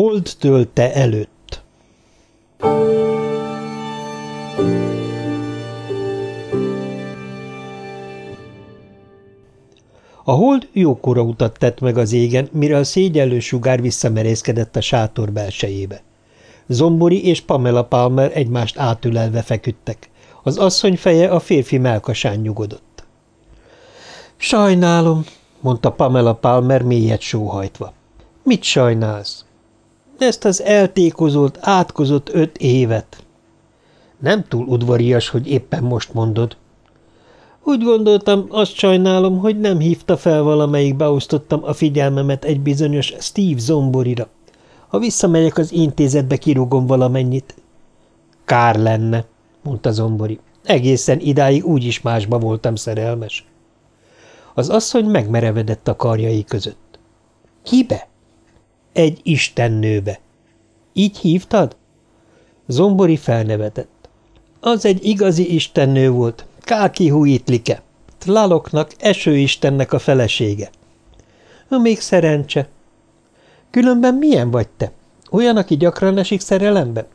Hold tölte előtt A hold jókora utat tett meg az égen, mire a szégyellő sugár visszamerészkedett a sátor belsejébe. Zombori és Pamela Palmer egymást átülelve feküdtek. Az asszony feje a férfi melkasán nyugodott. – Sajnálom – mondta Pamela Palmer mélyet sóhajtva. – Mit sajnálsz? – Ezt az eltékozolt, átkozott öt évet. – Nem túl udvarias, hogy éppen most mondod – úgy gondoltam, azt sajnálom, hogy nem hívta fel valamelyik beosztottam a figyelmemet egy bizonyos Steve Zomborira. Ha visszamegyek az intézetbe, kirúgom valamennyit. Kár lenne, mondta Zombori. Egészen idáig úgyis másba voltam szerelmes. Az asszony megmerevedett a karjai között. Kibe? Egy istennőbe. Így hívtad? Zombori felnevetett. Az egy igazi istennő volt, Káki Huitlike, Tlaloknak, esőistennek a felesége. Még szerencse. Különben milyen vagy te? Olyan, aki gyakran esik szerelembe?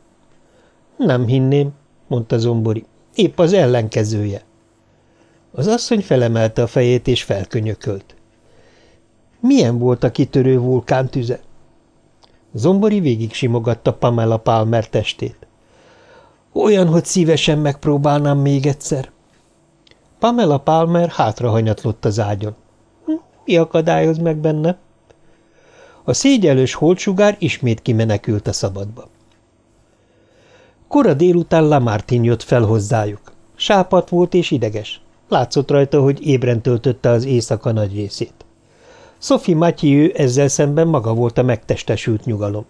Nem hinném, mondta Zombori. Épp az ellenkezője. Az asszony felemelte a fejét és felkönyökölt. Milyen volt a kitörő vulkán tüze? Zombori végig simogatta Pamela Palmer testét. Olyan, hogy szívesen megpróbálnám még egyszer. Pamela Palmer hátrahanyatlott az ágyon. Hm, mi akadályoz meg benne? A szégyelős holtsugár ismét kimenekült a szabadba. Kora délután Lamartin jött fel hozzájuk. Sápat volt és ideges. Látszott rajta, hogy ébren töltötte az éjszaka nagy részét. Sophie Mathieu ezzel szemben maga volt a megtestesült nyugalom.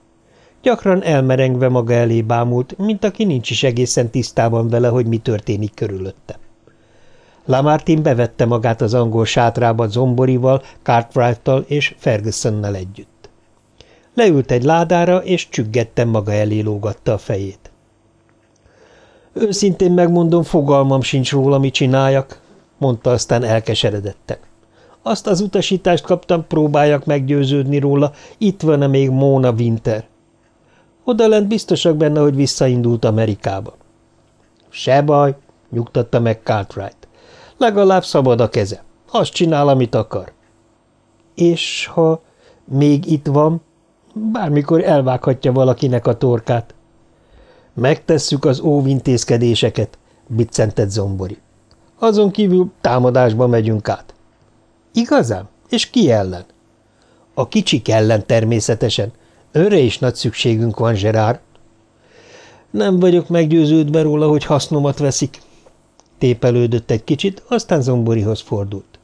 Gyakran elmerengve maga elé bámult, mint aki nincs is egészen tisztában vele, hogy mi történik körülötte. Lamartin bevette magát az angol sátrába Zomborival, Cartwright-tal és Fergusonnal együtt. Leült egy ládára, és csüggetten maga elé lógatta a fejét. Őszintén megmondom, fogalmam sincs róla, mit csináljak, mondta aztán elkeseredetten. Azt az utasítást kaptam, próbáljak meggyőződni róla, itt van-e még Mona Winter. Odalent biztosak benne, hogy visszaindult Amerikába. Se baj, nyugtatta meg Cartwright. Legalább szabad a keze. Azt csinál, amit akar. És ha még itt van, bármikor elvághatja valakinek a torkát. Megtesszük az óvintézkedéseket, biccentett Zombori. Azon kívül támadásba megyünk át. Igazán? És ki ellen? A kicsik ellen természetesen. Önre is nagy szükségünk van, Gerard. Nem vagyok meggyőződve róla, hogy hasznomat veszik, Tépelődött egy kicsit, aztán Zomborihoz fordult.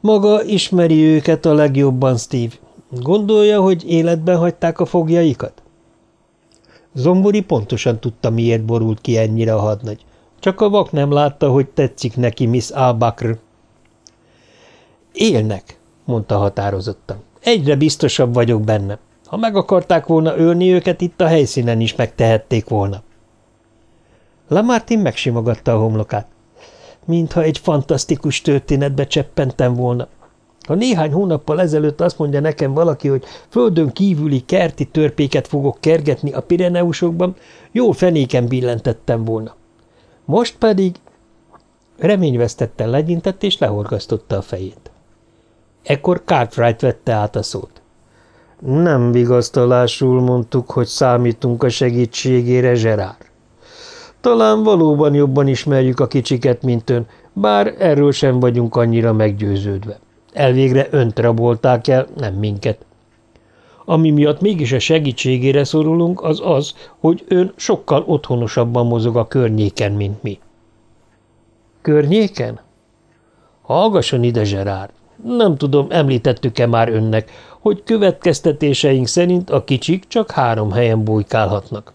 Maga ismeri őket a legjobban, Steve. Gondolja, hogy életben hagyták a fogjaikat? Zombori pontosan tudta, miért borult ki ennyire a hadnagy. Csak a vak nem látta, hogy tetszik neki Miss Albakr. Élnek, mondta határozottan. Egyre biztosabb vagyok benne. Ha meg akarták volna ölni őket, itt a helyszínen is megtehették volna. Lamartin megsimogatta a homlokát. Mintha egy fantasztikus történetbe cseppentem volna. Ha néhány hónappal ezelőtt azt mondja nekem valaki, hogy földön kívüli kerti törpéket fogok kergetni a Pireneusokban, jól fenéken billentettem volna. Most pedig... Reményvesztetten legyintett és lehorgasztotta a fejét. Ekkor Cartwright vette át a szót. Nem vigasztalásul mondtuk, hogy számítunk a segítségére, Gerard. Talán valóban jobban ismerjük a kicsiket, mint ön, bár erről sem vagyunk annyira meggyőződve. Elvégre önt rabolták el, nem minket. Ami miatt mégis a segítségére szorulunk, az az, hogy ön sokkal otthonosabban mozog a környéken, mint mi. Környéken? Hallgasson ide, Gerard. Nem tudom, említettük-e már önnek, hogy következtetéseink szerint a kicsik csak három helyen bujkálhatnak.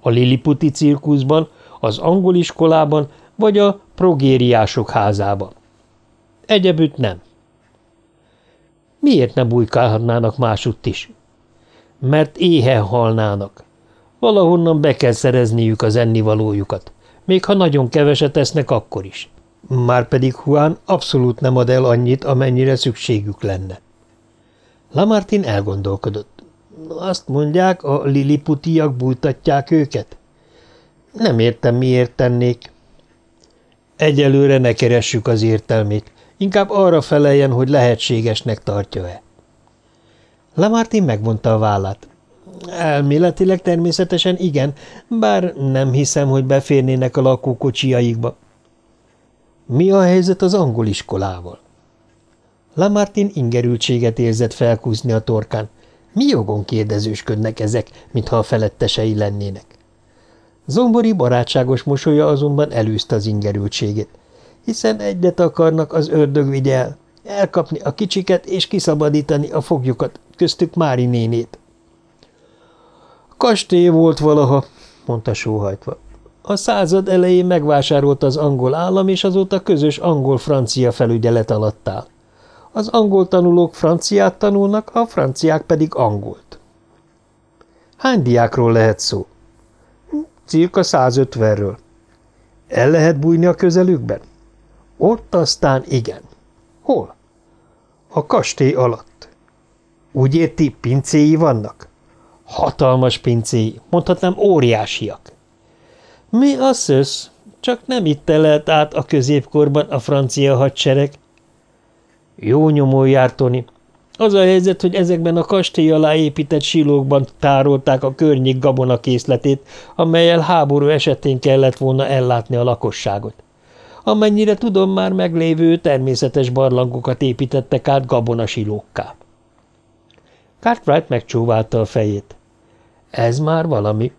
A Liliputi cirkuszban, az angol iskolában vagy a progériások házában. Egyebütt nem. Miért ne bujkálhatnának másutt is? Mert éhen halnának. Valahonnan be kell szerezniük az ennivalójukat, még ha nagyon keveset esznek akkor is. Márpedig Juan abszolút nem ad el annyit, amennyire szükségük lenne. Lamartin elgondolkodott. Azt mondják, a liliputiak bújtatják őket? Nem értem, miért tennék. Egyelőre ne keressük az értelmét. Inkább arra feleljen, hogy lehetségesnek tartja-e. Lamartin megmondta a vállát. Elméletileg természetesen igen, bár nem hiszem, hogy beférnének a lakókocsiaikba. Mi a helyzet az angol iskolával? Lamartin ingerültséget érzett felkúzni a torkán. Mi jogon kérdezősködnek ezek, mintha a felettesei lennének? Zombori barátságos mosolya azonban elűzte az ingerültségét, hiszen egyet akarnak az ördög vigye el, elkapni a kicsiket és kiszabadítani a foglyokat, köztük Mári nénét. Kastély volt valaha, mondta sóhajtva. A század elején megvásárolta az angol állam, és azóta közös angol-francia felügyelet alatt áll. Az angol tanulók franciát tanulnak, a franciák pedig angolt. Hány diákról lehet szó? Cirka 150-ről. El lehet bújni a közelükben? Ott aztán igen. Hol? A kastély alatt. Úgy érti, pincéi vannak? Hatalmas pincéi, mondhatnám óriásiak. Mi a szösz? Csak nem itt telelt át a középkorban a francia hadsereg. Jó nyomó jár, Tony. Az a helyzet, hogy ezekben a kastély alá épített silókban tárolták a környék gabonakészletét, amelyel háború esetén kellett volna ellátni a lakosságot. Amennyire tudom, már meglévő természetes barlangokat építettek át gabonasilókká. Cartwright megcsóválta a fejét. Ez már valami.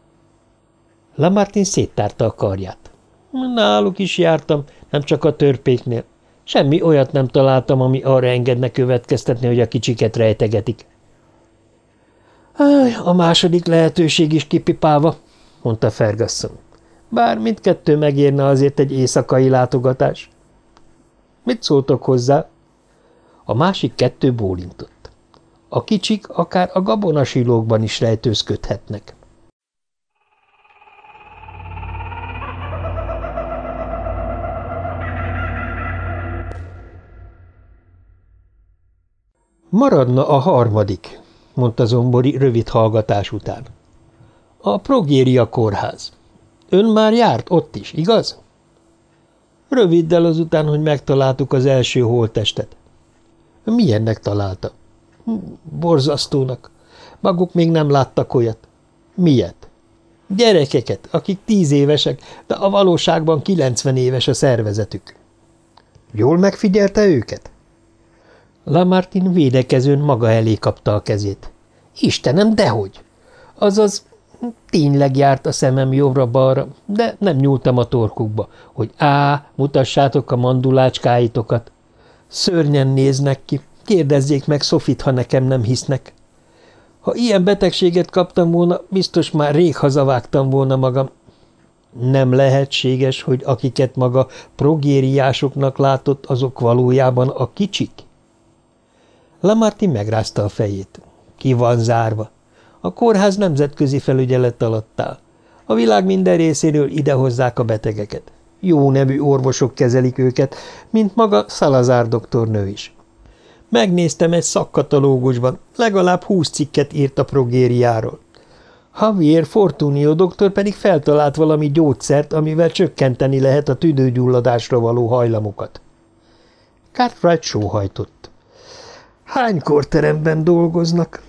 Lamartin széttárta a karját. Náluk is jártam, nem csak a törpéknél. Semmi olyat nem találtam, ami arra engedne következtetni, hogy a kicsiket rejtegetik. A második lehetőség is kipipálva, mondta Ferguson. Bár mindkettő megérne azért egy éjszakai látogatás. Mit szóltok hozzá? A másik kettő bólintott. A kicsik akár a gabonasilókban is rejtőzködhetnek. Maradna a harmadik, mondta Zombori rövid hallgatás után. A Progéria kórház. Ön már járt ott is, igaz? Röviddel azután, hogy megtaláltuk az első holttestet. Milyennek találta? Borzasztónak. Maguk még nem láttak olyat. Miért? Gyerekeket, akik tíz évesek, de a valóságban kilencven éves a szervezetük. Jól megfigyelte őket? Lamartin védekezőn maga elé kapta a kezét. Istenem, dehogy! Azaz, tényleg járt a szemem jobbra-balra, de nem nyúltam a torkukba, hogy á, mutassátok a mandulácskáitokat. Szörnyen néznek ki, kérdezzék meg Sofit, ha nekem nem hisznek. Ha ilyen betegséget kaptam volna, biztos már rég hazavágtam volna magam. Nem lehetséges, hogy akiket maga progériásoknak látott, azok valójában a kicsik? Lamarti megrázta a fejét. Ki van zárva? A kórház nemzetközi felügyelet alatt áll. A világ minden részéről idehozzák a betegeket. Jó nevű orvosok kezelik őket, mint maga Salazar doktornő is. Megnéztem egy szakkatalógusban, legalább húsz cikket írt a progériáról. Javier Fortunio doktor pedig feltalált valami gyógyszert, amivel csökkenteni lehet a tüdőgyulladásra való hajlamokat. Cartwright sóhajtott. Hány korteremben dolgoznak?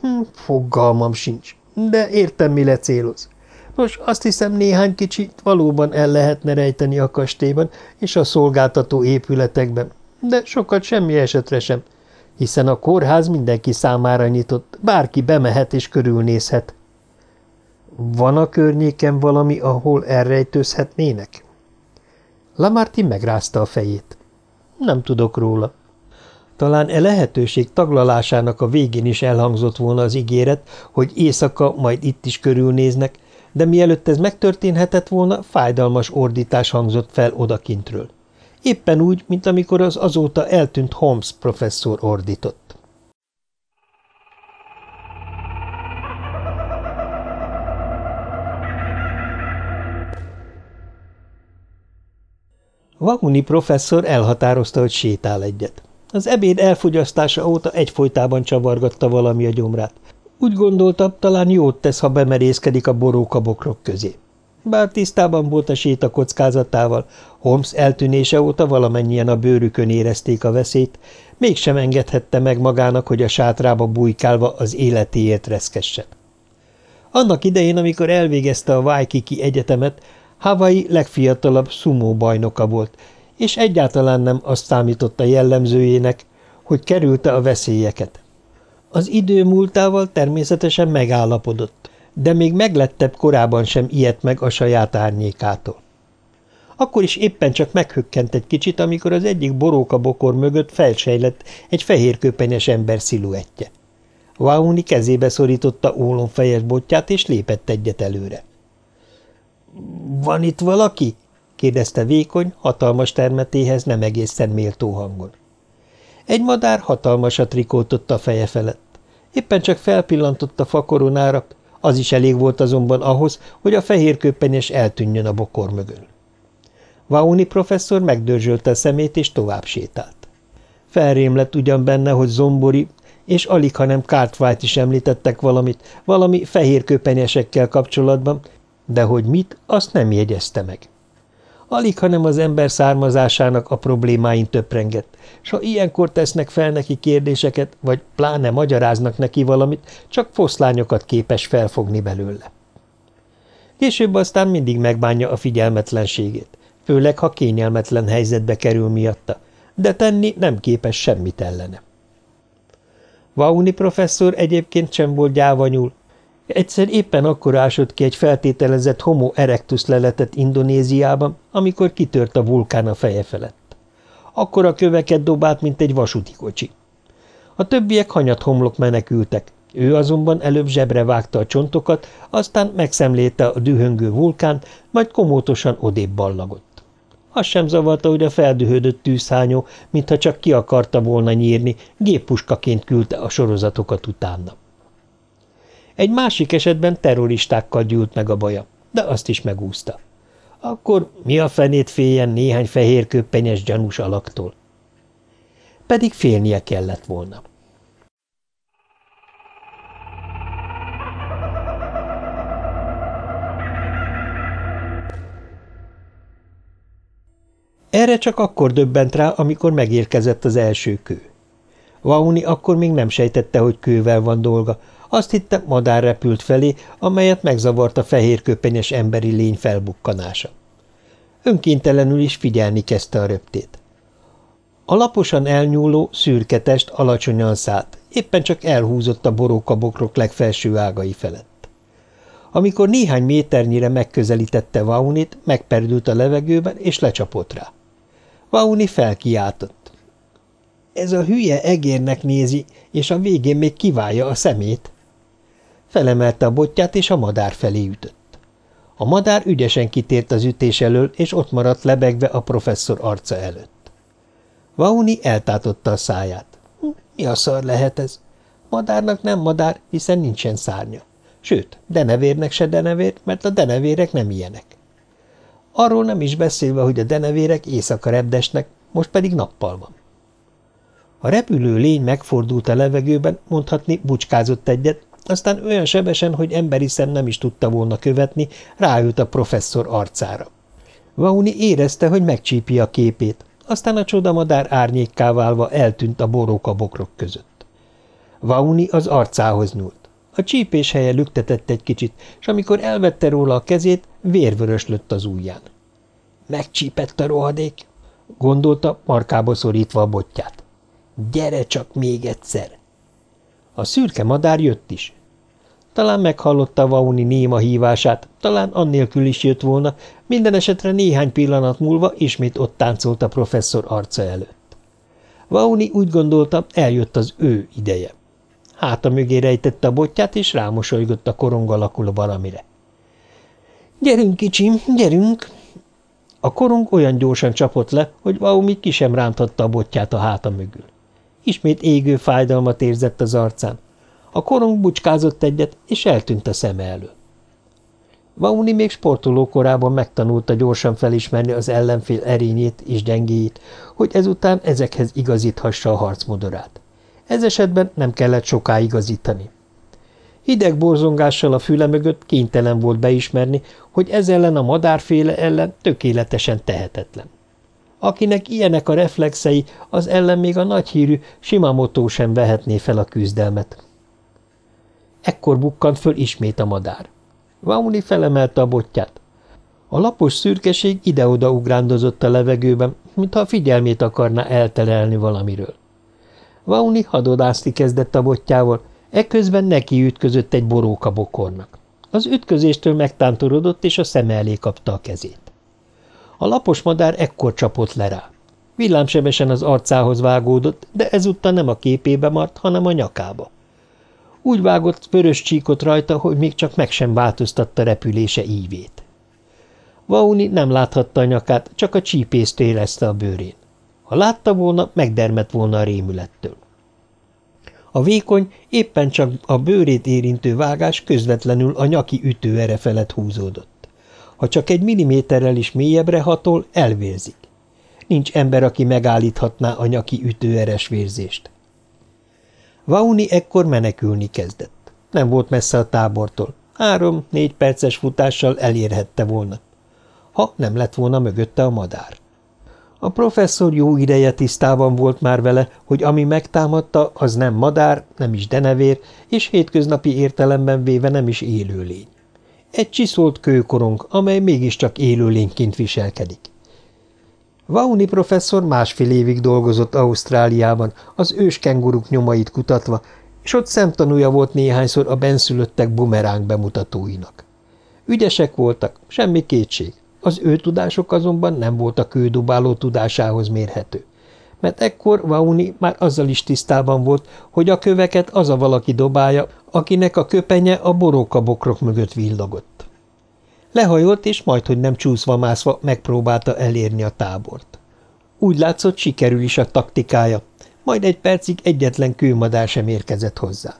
Hm, fogalmam sincs, de értem, mi lecéloz. Nos, azt hiszem néhány kicsit valóban el lehetne rejteni a kastélyban és a szolgáltató épületekben, de sokat semmi esetre sem, hiszen a kórház mindenki számára nyitott, bárki bemehet és körülnézhet. Van a környéken valami, ahol elrejtőzhetnének? Lamarti megrázta a fejét. Nem tudok róla. Talán e lehetőség taglalásának a végén is elhangzott volna az ígéret, hogy éjszaka majd itt is körülnéznek, de mielőtt ez megtörténhetett volna, fájdalmas ordítás hangzott fel odakintről. Éppen úgy, mint amikor az azóta eltűnt Holmes professzor ordított. Vaguni professzor elhatározta, hogy sétál egyet. Az ebéd elfogyasztása óta egyfolytában csavargatta valami a gyomrát. Úgy gondolta, talán jót tesz, ha bemerészkedik a borókabokrok közé. Bár tisztában volt a séta kockázatával, Holmes eltűnése óta valamennyien a bőrükön érezték a veszélyt, mégsem engedhette meg magának, hogy a sátrába bujkálva az életéért reszkessen. Annak idején, amikor elvégezte a Waikiki egyetemet, Hawaii legfiatalabb szumó bajnoka volt, és egyáltalán nem azt számította jellemzőjének, hogy kerülte a veszélyeket. Az idő múltával természetesen megállapodott, de még meglettebb korában sem ilyet meg a saját árnyékától. Akkor is éppen csak meghökkent egy kicsit, amikor az egyik borókabokor mögött felsejlett egy fehérköpenyes ember sziluettje. Wauni kezébe szorította ólomfejes botját, és lépett egyet előre. – Van itt valaki? – kérdezte vékony, hatalmas termetéhez nem egészen méltó hangon. Egy madár hatalmasat rikótott a feje felett. Éppen csak felpillantott a fakoronára, az is elég volt azonban ahhoz, hogy a fehérköpenyes eltűnjön a bokor mögül. Vauni professzor megdörzsölte a szemét, és tovább sétált. Felrém lett ugyan benne, hogy Zombori és alig, hanem Cartwright is említettek valamit, valami fehérköpenyesekkel kapcsolatban, de hogy mit, azt nem jegyezte meg. Alig, hanem az ember származásának a problémáin töprengett, s ha ilyenkor tesznek fel neki kérdéseket, vagy pláne magyaráznak neki valamit, csak foszlányokat képes felfogni belőle. Később aztán mindig megbánja a figyelmetlenségét, főleg ha kényelmetlen helyzetbe kerül miatta, de tenni nem képes semmit ellene. Vauni professzor egyébként sem volt gyávanyul, Egyszer éppen akkor ásott ki egy feltételezett homo erectus leletet Indonéziában, amikor kitört a vulkán a feje felett. Akkor a köveket dobált, mint egy vasúti kocsi. A többiek hanyat homlok menekültek, ő azonban előbb zsebre vágta a csontokat, aztán megszemlélte a dühöngő vulkánt, majd komótosan odébb ballagott. Az sem zavarta, hogy a feldühödött tűzhányó, mintha csak ki akarta volna nyírni, géppuskaként küldte a sorozatokat utána. Egy másik esetben terroristákkal gyűlt meg a baja, de azt is megúszta. Akkor mi a fenét féljen néhány fehérköppenyes gyanús alaktól? Pedig félnie kellett volna. Erre csak akkor döbbent rá, amikor megérkezett az első kő. Vauni akkor még nem sejtette, hogy kővel van dolga, azt hitte, madár repült felé, amelyet megzavart a fehérköpenyes emberi lény felbukkanása. Önkéntelenül is figyelni kezdte a röptét. A laposan elnyúló, szürke test alacsonyan szállt, éppen csak elhúzott a borókabokrok legfelső ágai felett. Amikor néhány méternyire megközelítette Vaunit, megperdült a levegőben, és lecsapott rá. Vauni felkiáltott. – Ez a hülye egérnek nézi, és a végén még kiválja a szemét. Felemelte a botját, és a madár felé ütött. A madár ügyesen kitért az ütés elől, és ott maradt lebegve a professzor arca előtt. Vauni eltátotta a száját. Hm, mi a szar lehet ez? Madárnak nem madár, hiszen nincsen szárnya. Sőt, denevérnek se denevér, mert a denevérek nem ilyenek. Arról nem is beszélve, hogy a denevérek éjszaka repdesnek, most pedig nappal van. A repülő lény megfordult a levegőben, mondhatni bucskázott egyet, aztán olyan sebesen, hogy emberi szem nem is tudta volna követni, ráült a professzor arcára. Vauni érezte, hogy megcsípi a képét, aztán a csodamadár árnyékká válva eltűnt a borókabokrok között. Vauni az arcához nyúlt. A csípés helye lüktetett egy kicsit, és amikor elvette róla a kezét, vérvörös lött az ujján. Megcsípett a rohadék, gondolta, markába szorítva a botját. Gyere csak még egyszer! A szürke madár jött is. Talán meghallotta Vauni néma hívását, talán annélkül is jött volna, minden esetre néhány pillanat múlva ismét ott táncolt a professzor arca előtt. Vauni úgy gondolta, eljött az ő ideje. Háta mögé rejtette a botját, és rámosolygott a korong alakuló valamire. – Gyerünk, kicsim, gyerünk! A korong olyan gyorsan csapott le, hogy Vaumi ki sem ránthatta a botját a háta mögül. Ismét égő fájdalmat érzett az arcán. A korong bucskázott egyet, és eltűnt a szeme elől. Vauni még sportoló korában megtanulta gyorsan felismerni az ellenfél erényét és gyengéjét, hogy ezután ezekhez igazíthassa a harcmodorát. Ez esetben nem kellett soká igazítani. Hideg borzongással a füle mögött kénytelen volt beismerni, hogy ez ellen a madárféle ellen tökéletesen tehetetlen. Akinek ilyenek a reflexei, az ellen még a nagyhírű Simamoto sem vehetné fel a küzdelmet. Ekkor bukkant föl ismét a madár. Vauni felemelte a botját. A lapos szürkeség ide-oda ugrándozott a levegőben, mintha a figyelmét akarná elterelni valamiről. Vauni hadodászni kezdett a botjával, ekközben neki ütközött egy boróka bokornak. Az ütközéstől megtántorodott, és a szeme elé kapta a kezét. A lapos madár ekkor csapott le rá. Villámsebesen az arcához vágódott, de ezúttal nem a képébe mart, hanem a nyakába. Úgy vágott vörös csíkot rajta, hogy még csak meg sem változtatta repülése ívét. Vauni nem láthatta a nyakát, csak a csípészt érezte a bőrén. Ha látta volna, megdermett volna a rémülettől. A vékony, éppen csak a bőrét érintő vágás közvetlenül a nyaki ütőere felett húzódott. Ha csak egy milliméterrel is mélyebbre hatol, elvérzik. Nincs ember, aki megállíthatná a nyaki ütőeres vérzést. Vauni ekkor menekülni kezdett. Nem volt messze a tábortól. Három-négy perces futással elérhette volna. Ha nem lett volna mögötte a madár. A professzor jó ideje tisztában volt már vele, hogy ami megtámadta, az nem madár, nem is denevér, és hétköznapi értelemben véve nem is élőlény. Egy csiszolt kőkorong, amely mégiscsak élőlényként viselkedik. Vauni professzor másfél évig dolgozott Ausztráliában, az ős kenguruk nyomait kutatva, és ott szemtanúja volt néhányszor a benszülöttek bumeráng bemutatóinak. Ügyesek voltak, semmi kétség, az ő tudások azonban nem voltak kődubáló tudásához mérhető, mert ekkor Vauni már azzal is tisztában volt, hogy a köveket az a valaki dobálja, akinek a köpenye a borókabokrok mögött villogott. Lehajolt, és majdhogy nem csúszva-mászva megpróbálta elérni a tábort. Úgy látszott, sikerül is a taktikája, majd egy percig egyetlen kőmadár sem érkezett hozzá.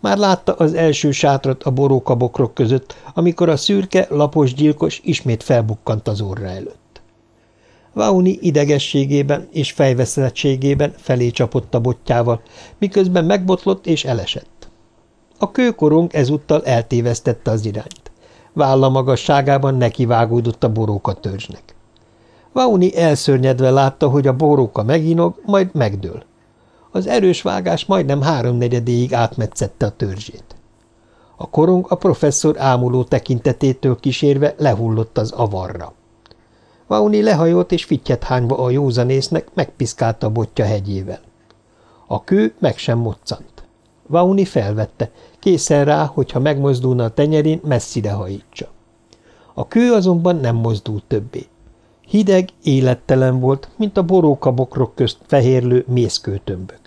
Már látta az első sátrat a borókabokrok között, amikor a szürke, lapos gyilkos ismét felbukkant az orra előtt. Vauni idegességében és fejveszettségében felé csapott a botjával, miközben megbotlott és elesett. A kőkorong ezúttal eltévesztette az irányt. Válla magasságában nekivágódott a boróka törzsnek. Vauni elszörnyedve látta, hogy a boróka meginog, majd megdől. Az erős vágás majdnem háromnegyedéig átmetszette a törzsét. A korong a professzor ámuló tekintetétől kísérve lehullott az avarra. Vauni lehajolt és fittyet hányva a józanésznek megpiszkálta a botja hegyével. A kő meg sem moccant. Vauni felvette, készen rá, hogyha megmozdulna a tenyerén, messzire hajítsa. A kő azonban nem mozdult többé. Hideg, élettelen volt, mint a borókabokrok közt fehérlő mészkőtömbök.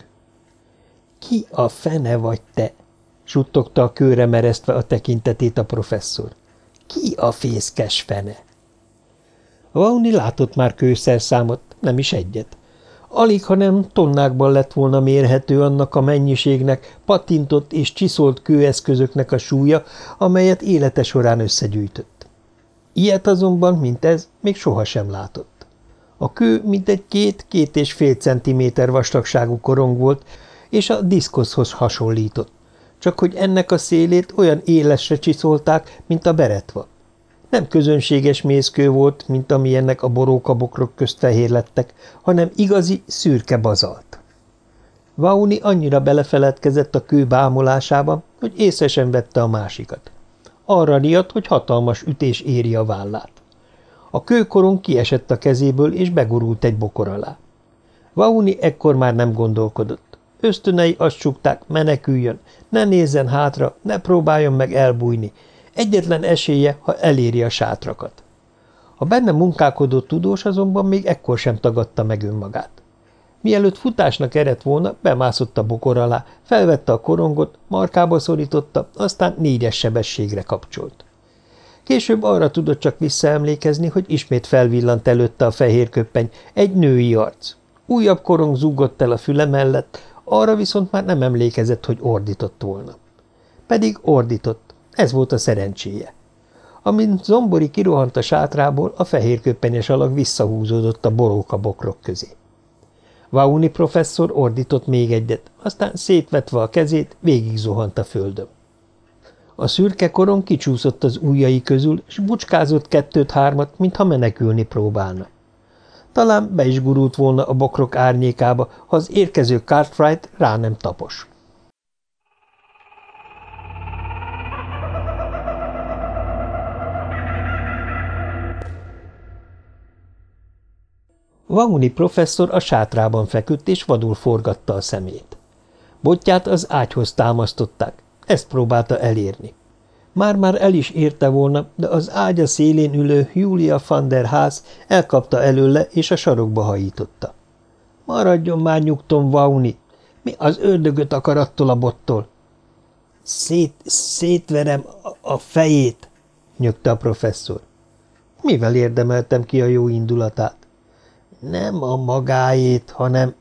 – Ki a fene vagy te? – suttogta a kőre meresztve a tekintetét a professzor. – Ki a fészkes fene? Vauni látott már kőszerszámot, nem is egyet. Alig, ha nem tonnákban lett volna mérhető annak a mennyiségnek, patintott és csiszolt kőeszközöknek a súlya, amelyet élete során összegyűjtött. Ilyet azonban, mint ez, még sohasem látott. A kő mintegy két-két és fél centiméter vastagságú korong volt, és a diszkoszhoz hasonlított, csak hogy ennek a szélét olyan élesre csiszolták, mint a beretva. Nem közönséges mészkő volt, mint amilyennek a borókabokrok közt fehér lettek, hanem igazi, szürke bazalt. Vauni annyira belefeledkezett a kő bámulásába, hogy észre sem vette a másikat. Arra riadt, hogy hatalmas ütés éri a vállát. A kőkorong kiesett a kezéből, és begurult egy bokor alá. Vauni ekkor már nem gondolkodott. Ösztönei azt csukták, meneküljön, ne nézzen hátra, ne próbáljon meg elbújni, Egyetlen esélye, ha eléri a sátrakat. A benne munkálkodó tudós azonban még ekkor sem tagadta meg önmagát. Mielőtt futásnak eredt volna, bemászott a bokor alá, felvette a korongot, markába szorította, aztán négyes sebességre kapcsolt. Később arra tudott csak visszaemlékezni, hogy ismét felvillant előtte a fehér köppeny, egy női arc. Újabb korong zúgott el a füle mellett, arra viszont már nem emlékezett, hogy ordított volna. Pedig ordított, ez volt a szerencséje. Amint Zombori kirohant a sátrából, a fehér köppenyes alak visszahúzódott a boróka bokrok közé. Vauni professzor ordított még egyet, aztán szétvetve a kezét, végig zuhant a földön. A szürke koron kicsúszott az ujjai közül, és bucskázott kettőt-hármat, mintha menekülni próbálna. Talán be is gurult volna a bokrok árnyékába, ha az érkező Cartwright rá nem tapos. Vauni professzor a sátrában feküdt, és vadul forgatta a szemét. Botját az ágyhoz támasztották, ezt próbálta elérni. Már-már el is érte volna, de az ágya szélén ülő Julia van der Haas elkapta előle, és a sarokba hajította. – Maradjon már nyugton, Vauni! Mi az ördögöt akar attól a bottól? – Szét, szétverem a, a fejét! – nyögte a professzor. – Mivel érdemeltem ki a jó indulatát? – Nem a magáét, hanem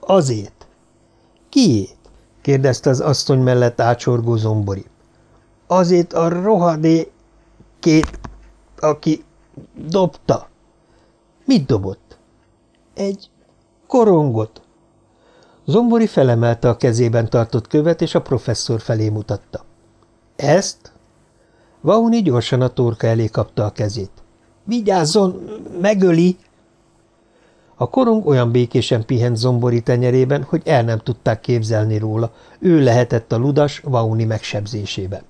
azért. – Kiét? – kérdezte az asszony mellett ácsorgó zombori azért a rohadé két, aki dobta. Mit dobott? Egy korongot. Zombori felemelte a kezében tartott követ, és a professzor felé mutatta. Ezt? Vauni gyorsan a torka elé kapta a kezét. Vigyázzon, megöli! A korong olyan békésen pihent zombori tenyerében, hogy el nem tudták képzelni róla, ő lehetett a ludas Vauni megsebzésében.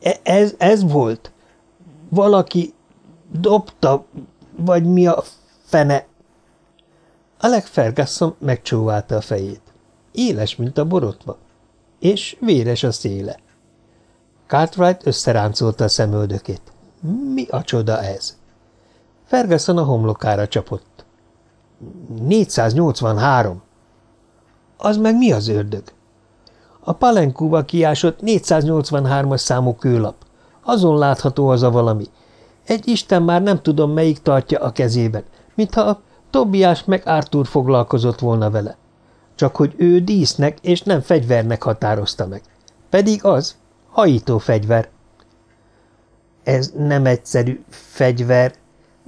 E, ez, ez volt? Valaki dobta, vagy mi a fene? Alec Ferguson megcsóválta a fejét. Éles, mint a borotva, és véres a széle. Cartwright összeráncolta a szemöldökét. Mi a csoda ez? Ferguson a homlokára csapott. 483. Az meg mi az ördög? A palenkúval kiásott 483-as számú kőlap. Azon látható az a valami. Egy isten már nem tudom, melyik tartja a kezében, mintha a Tobiás meg Arthur foglalkozott volna vele. Csak hogy ő dísznek és nem fegyvernek határozta meg. Pedig az, hajító fegyver. Ez nem egyszerű fegyver,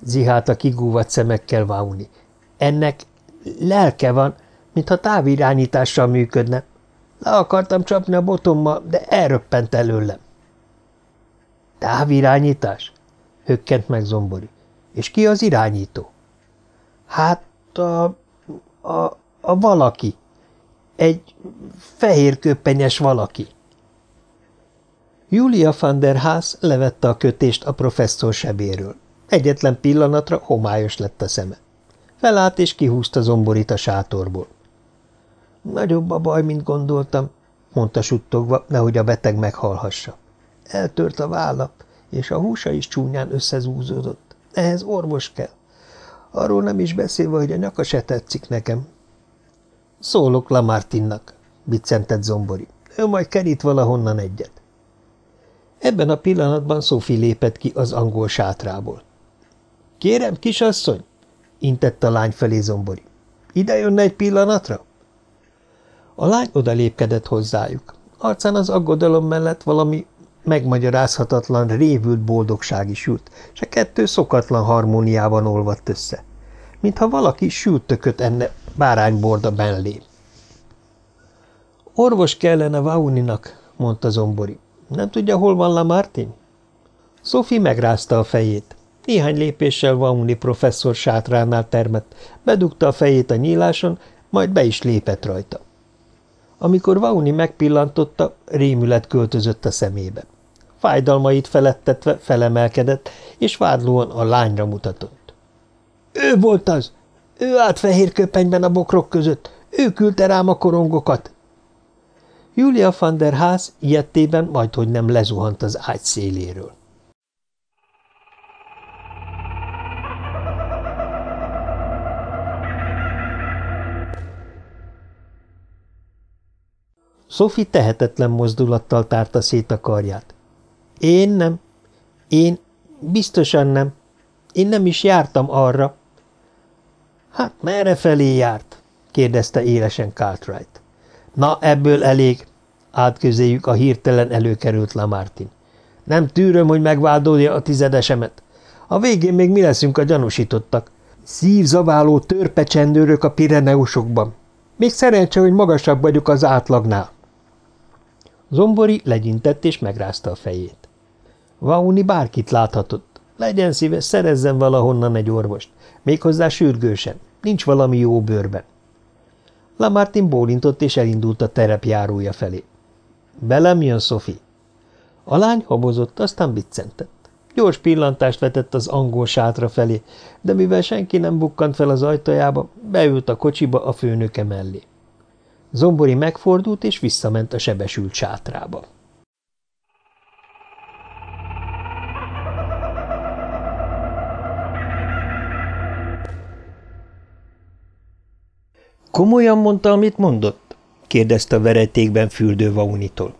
zihálta kigúvat szemekkel Vauni. Ennek lelke van, mintha távirányítással működne, le akartam csapni a botommal, de elröppent előlem. Távirányítás? Hökkent meg Zombori. És ki az irányító? Hát a, a, a valaki. Egy fehér köpenyes valaki. Julia van der Haas levette a kötést a professzor sebéről. Egyetlen pillanatra homályos lett a szeme. Felállt és kihúzta zomborit a sátorból. Nagyobb a baj, mint gondoltam, mondta suttogva, nehogy a beteg meghalhassa. Eltört a vállap, és a húsa is csúnyán összezúzódott. Ehhez orvos kell. Arról nem is beszélve, hogy a nyaka se tetszik nekem. Szólok Lamartinnak, biccentett Zombori. Ő majd kerít valahonnan egyet. Ebben a pillanatban Sophie lépett ki az angol sátrából. – Kérem, kisasszony! – intett a lány felé Zombori. – Ide jönne egy pillanatra? A lány odalépkedett hozzájuk. Arcán az aggodalom mellett valami megmagyarázhatatlan, révült boldogság is ült, és a kettő szokatlan harmóniában olvadt össze. Mintha valaki sült tököt enne bárányborda mellé. Orvos kellene Vauninak, mondta Zombori. Nem tudja, hol van La Martin? Sophie megrázta a fejét. Néhány lépéssel Vauni professzor sátránál termett, bedugta a fejét a nyíláson, majd be is lépett rajta. Amikor Vauni megpillantotta, rémület költözött a szemébe. Fájdalmait felettetve felemelkedett, és vádlóan a lányra mutatott. – Ő volt az! Ő állt fehér köpenyben a bokrok között! Ő küldte rám a korongokat! Julia van der Haas ilyettében majdhogy nem lezuhant az ágy széléről. Sophie tehetetlen mozdulattal tárta szét a karját. Én nem. Én biztosan nem. Én nem is jártam arra. Hát merre felé járt? kérdezte élesen Cartwright. Na, ebből elég, átközéjük a hirtelen előkerült Lamartin. Nem tűröm, hogy megvádolja a tizedesemet. A végén még mi leszünk a gyanúsítottak. Szívzaváló törpecsendőrök a Pireneusokban. Még szerencse, hogy magasabb vagyok az átlagnál. Zombori legyintett és megrázta a fejét. Vauni bárkit láthatott. Legyen szíves, szerezzen valahonnan egy orvost. Méghozzá sürgősen. Nincs valami jó bőrben. Lamartin bólintott és elindult a terepjárója felé. Belem jön Sophie. A lány habozott, aztán biccentett. Gyors pillantást vetett az angol sátra felé, de mivel senki nem bukkant fel az ajtajába, beült a kocsiba a főnöke mellé. Zombori megfordult és visszament a sebesült sátrába. Komolyan mondta, amit mondott? kérdezte a veretékben fürdő Vaunitól.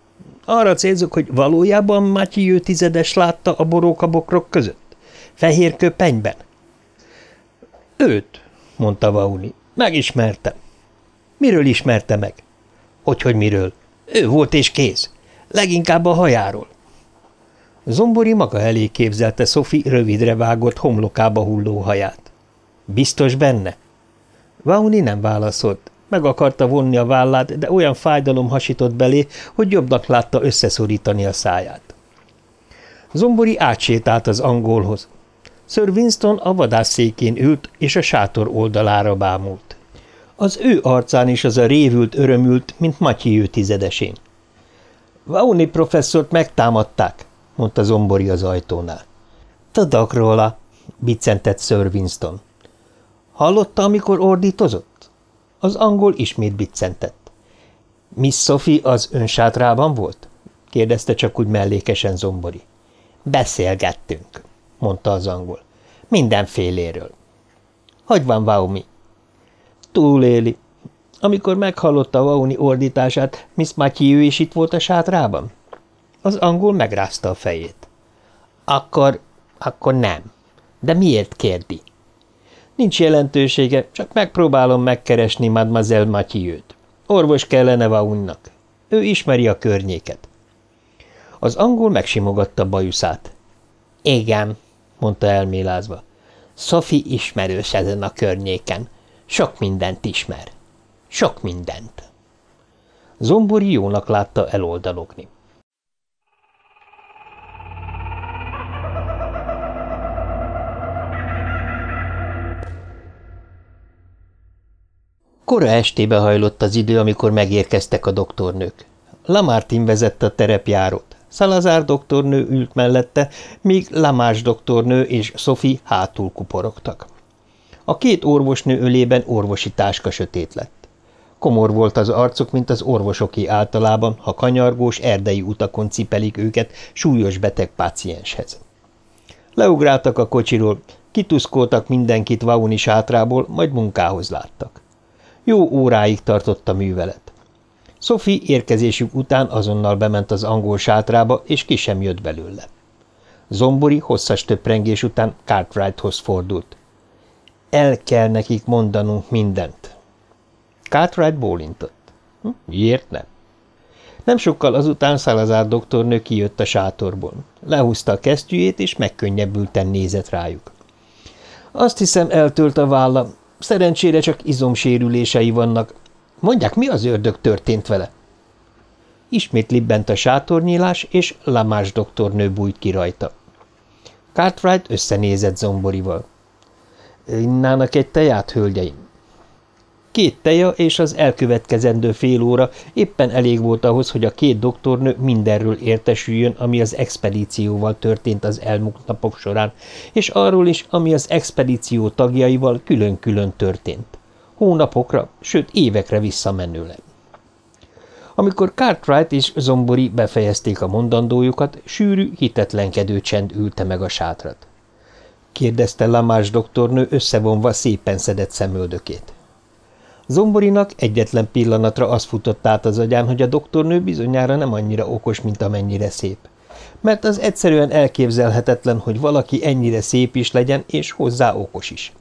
Arra célzok, hogy valójában Matyi tizedes látta a borókabokrok között? Fehér köpenyben? Őt, mondta Vauni. Megismertem. Miről ismerte meg? Hogyhogy miről? Ő volt és kész. Leginkább a hajáról. Zombori maga elé képzelte Sophie rövidre vágott homlokába hulló haját. Biztos benne? Vauni nem válaszolt. Meg akarta vonni a vállát, de olyan fájdalom hasított belé, hogy jobbnak látta összeszorítani a száját. Zombori átsétált az angolhoz. Sir Winston a vadászszékén ült, és a sátor oldalára bámult. Az ő arcán is az a révült örömült, mint Matyi ő tizedesén. Vauni professzort megtámadták, mondta Zombori az ajtónál. Tudok róla, biccentett Sir Winston. Hallotta, amikor ordítozott? Az angol ismét biccentett. Miss Sophie az önsátrában volt? kérdezte csak úgy mellékesen Zombori. Beszélgettünk, mondta az angol. Mindenféléről. Hogy van Vaumi? Túléli. Amikor meghallotta Vauni ordítását, Miss Matthew is itt volt a sátrában? Az angol megrázta a fejét. Akkor, akkor nem. De miért kérdi? Nincs jelentősége, csak megpróbálom megkeresni Mademoiselle Mathieu-t. Orvos kellene Vaunnak. Ő ismeri a környéket. Az angol megsimogatta bajuszát. Igen, mondta elmélázva. Sophie ismerős ezen a környéken. Sok mindent ismer. Sok mindent. Zombori jónak látta eloldalogni. Kora estébe hajlott az idő, amikor megérkeztek a doktornők. Lamartin vezette a terepjárót. Salazar doktornő ült mellette, míg Lamás doktornő és Sophie hátul kuporogtak. A két orvosnő ölében orvosi táska sötét lett. Komor volt az arcuk, mint az orvosoké általában, ha kanyargós erdei utakon cipelik őket súlyos beteg pácienshez. Leugráltak a kocsiról, kituszkoltak mindenkit Vauni sátrából, majd munkához láttak. Jó óráig tartott a művelet. Sophie érkezésük után azonnal bement az angol sátrába, és ki sem jött belőle. Zombori hosszas töprengés után Cartwrighthoz fordult. El kell nekik mondanunk mindent. Cartwright bólintott. Hm, miért nem? Nem sokkal azután Salazar doktornő kijött a sátorból. Lehúzta a kesztyűjét, és megkönnyebbülten nézett rájuk. Azt hiszem, eltölt a válla, Szerencsére csak izomsérülései vannak. Mondják, mi az ördög történt vele? Ismét libbent a sátornyílás, és Lamás doktornő bújt ki rajta. Cartwright összenézett zomborival. Innának egy teját, hölgyeim? Két teja és az elkövetkezendő fél óra éppen elég volt ahhoz, hogy a két doktornő mindenről értesüljön, ami az expedícióval történt az elmúlt napok során, és arról is, ami az expedíció tagjaival külön-külön történt. Hónapokra, sőt évekre visszamenőleg. Amikor Cartwright és Zombori befejezték a mondandójukat, sűrű, hitetlenkedő csend ülte meg a sátrat. Kérdezte Lamás doktornő összevonva szépen szedett szemöldökét. Zomborinak egyetlen pillanatra az futott át az agyán, hogy a doktornő bizonyára nem annyira okos, mint amennyire szép. Mert az egyszerűen elképzelhetetlen, hogy valaki ennyire szép is legyen, és hozzá okos is.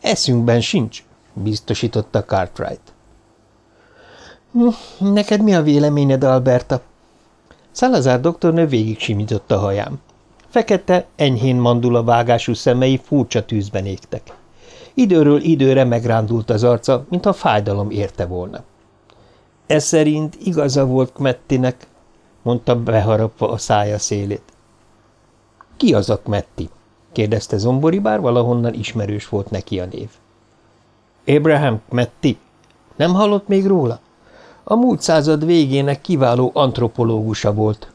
Eszünkben sincs, biztosította Cartwright. Hm, neked mi a véleményed, Alberta? Salazar doktornő végig simította hajám. Fekete, enyhén mandula vágású szemei furcsa tűzben égtek. Időről időre megrándult az arca, mintha fájdalom érte volna. Ez szerint igaza volt Kmettinek, mondta beharapva a szája szélét. Ki az a Kmetti? kérdezte Zombori, bár valahonnan ismerős volt neki a név. Abraham Kmetti. Nem hallott még róla? A múlt század végének kiváló antropológusa volt.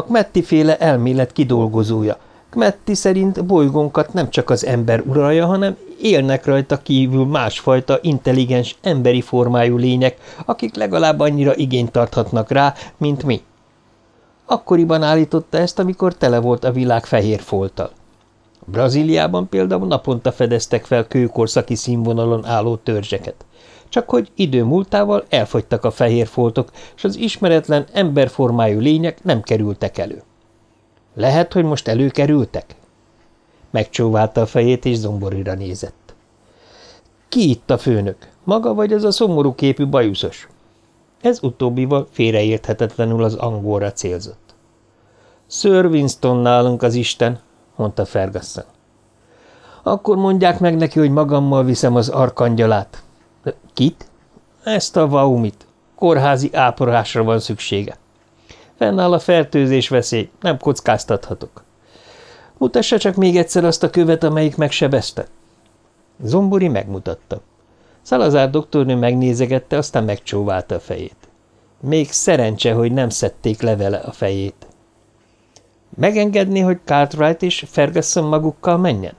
A Kmetti féle elmélet kidolgozója. Kmetti szerint bolygónkat nem csak az ember uralja, hanem élnek rajta kívül másfajta intelligens, emberi formájú lények, akik legalább annyira igényt tarthatnak rá, mint mi. Akkoriban állította ezt, amikor tele volt a világ fehér folttal. Brazíliában például naponta fedeztek fel kőkorszaki színvonalon álló törzseket. Csak hogy idő múltával elfogytak a fehér foltok, és az ismeretlen emberformájú lények nem kerültek elő. Lehet, hogy most előkerültek? Megcsóválta a fejét, és zomborira nézett. Ki itt a főnök? Maga vagy ez a szomorú képű bajuszos? Ez utóbbival félreérthetetlenül az angolra célzott. Sir Winston nálunk az Isten, mondta Ferguson. Akkor mondják meg neki, hogy magammal viszem az arkangyalát. Kit? Ezt a vaumit. Kórházi áporásra van szüksége. Fennáll a fertőzés veszély, nem kockáztathatok. Mutassa csak még egyszer azt a követ, amelyik megsebezte. Zombori megmutatta. Szalazár doktornő megnézegette, aztán megcsóválta a fejét. Még szerencse, hogy nem szedték le vele a fejét. Megengedni, hogy Cartwright és Ferguson magukkal menjen?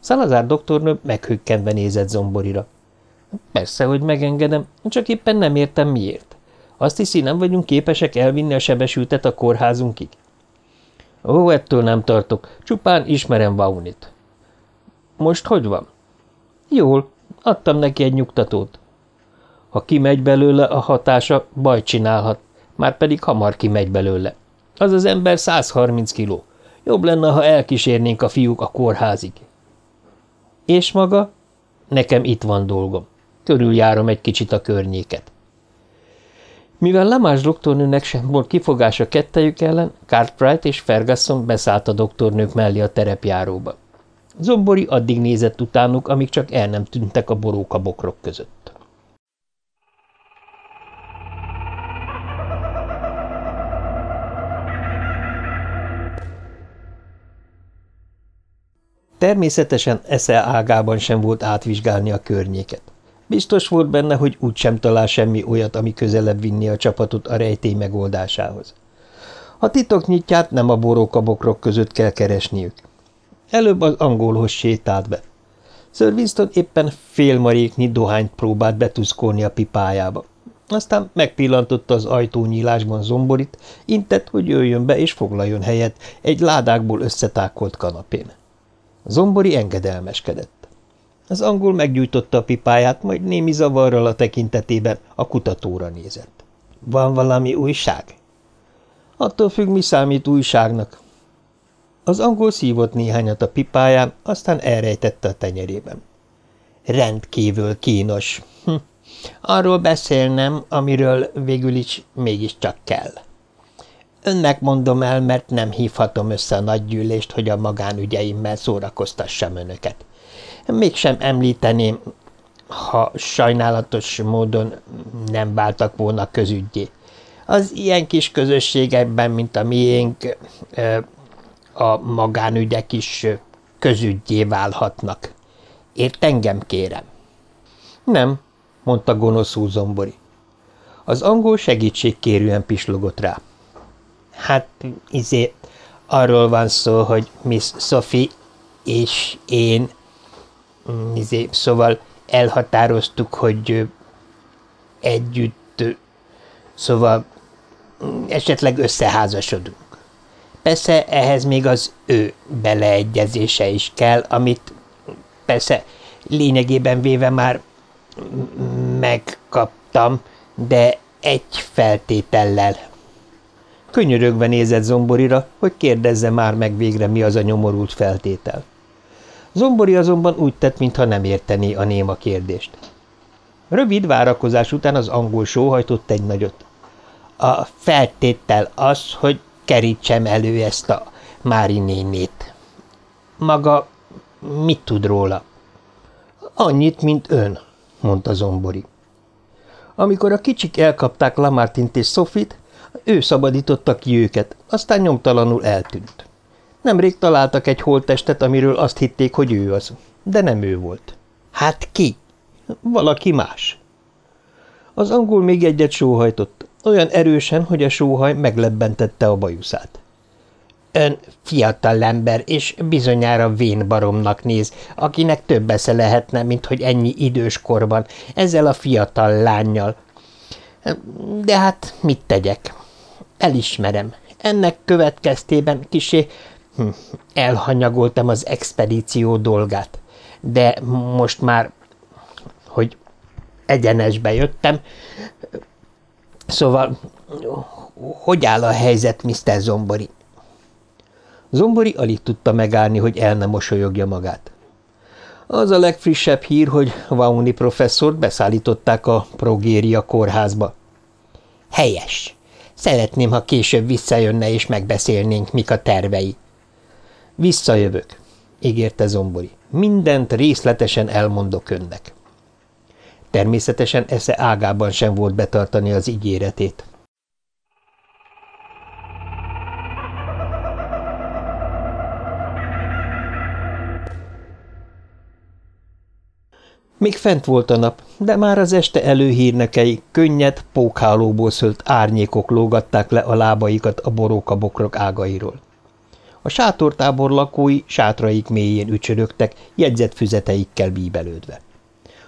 Szalazár doktornő meghökkenve nézett Zomborira. Persze, hogy megengedem, csak éppen nem értem miért. Azt hiszi, nem vagyunk képesek elvinni a sebesültet a kórházunkig? Ó, ettől nem tartok, csupán ismerem Vaunit. Most hogy van? Jól, adtam neki egy nyugtatót. Ha kimegy belőle a hatása, baj csinálhat, már pedig hamar kimegy belőle. Az az ember 130 kiló. Jobb lenne, ha elkísérnénk a fiúk a kórházig. És maga? Nekem itt van dolgom. Körüljárom egy kicsit a környéket. Mivel Lamás doktornőnek sem volt kifogása kettejük ellen, Cartwright és Ferguson beszállt a doktornők mellé a terepjáróba. Zombori addig nézett utánuk, amíg csak el nem tűntek a borókabokrok között. Természetesen esze ágában sem volt átvizsgálni a környéket. Biztos volt benne, hogy úgysem talál semmi olyat, ami közelebb vinni a csapatot a rejtély megoldásához. A titoknyitját nem a borókabokrok között kell keresniük. Előbb az angolhoz sétált be. Sir Winston éppen félmaréknyi dohányt próbált betuszkolni a pipájába. Aztán megpillantotta az ajtónyílásban zomborit, intett, hogy jöjjön be és foglaljon helyet egy ládákból összetákolt kanapén. Zombori engedelmeskedett. Az angol meggyújtotta a pipáját, majd némi zavarral a tekintetében a kutatóra nézett. – Van valami újság? – Attól függ, mi számít újságnak. Az angol szívott néhányat a pipáján, aztán elrejtette a tenyerében. – Rendkívül kínos. Hm. Arról beszélnem, amiről végül is mégiscsak kell. – Önnek mondom el, mert nem hívhatom össze a nagygyűlést, hogy a magánügyeimmel szórakoztassam önöket. Mégsem említeném, ha sajnálatos módon nem váltak volna közügyé. Az ilyen kis közösségekben, mint a miénk, a magánügyek is közügyé válhatnak. Ért engem, kérem? Nem, mondta gonoszú zombori. Az angol segítségkérően pislogott rá. Hát, izé, arról van szó, hogy Miss Sophie és én, izé, szóval elhatároztuk, hogy együtt, szóval esetleg összeházasodunk. Persze ehhez még az ő beleegyezése is kell, amit persze lényegében véve már megkaptam, de egy feltétellel. Könyörögve nézett Zomborira, hogy kérdezze már meg végre, mi az a nyomorult feltétel. Zombori azonban úgy tett, mintha nem értené a néma kérdést. Rövid várakozás után az angol sóhajtott egy nagyot. A feltétel az, hogy kerítsem elő ezt a Mári nénét. Maga mit tud róla? Annyit, mint ön, mondta Zombori. Amikor a kicsik elkapták Lamartint és Sofit, ő szabadította ki őket, aztán nyomtalanul eltűnt. Nemrég találtak egy holttestet, amiről azt hitték, hogy ő az, de nem ő volt. Hát ki? Valaki más. Az angol még egyet sóhajtott, olyan erősen, hogy a sóhaj meglebbentette a bajuszát. Ön fiatal ember, és bizonyára vén baromnak néz, akinek több esze lehetne, mint hogy ennyi idős korban, ezzel a fiatal lányjal. De hát mit tegyek? Elismerem. Ennek következtében kisé elhanyagoltam az expedíció dolgát. De most már, hogy egyenesbe jöttem, szóval hogy áll a helyzet, Mr. Zombori? Zombori alig tudta megállni, hogy el nem mosolyogja magát. Az a legfrissebb hír, hogy Vauni professzort beszállították a progéria kórházba. Helyes. Szeretném, ha később visszajönne és megbeszélnénk, mik a tervei. Visszajövök, ígérte Zombori. Mindent részletesen elmondok önnek. Természetesen esze ágában sem volt betartani az ígéretét. Még fent volt a nap, de már az este előhírnekei könnyed, pókhálóból szölt árnyékok lógatták le a lábaikat a borókabokrok ágairól. A sátortábor lakói sátraik mélyén ücsörögtek, jegyzett füzeteikkel bíbelődve.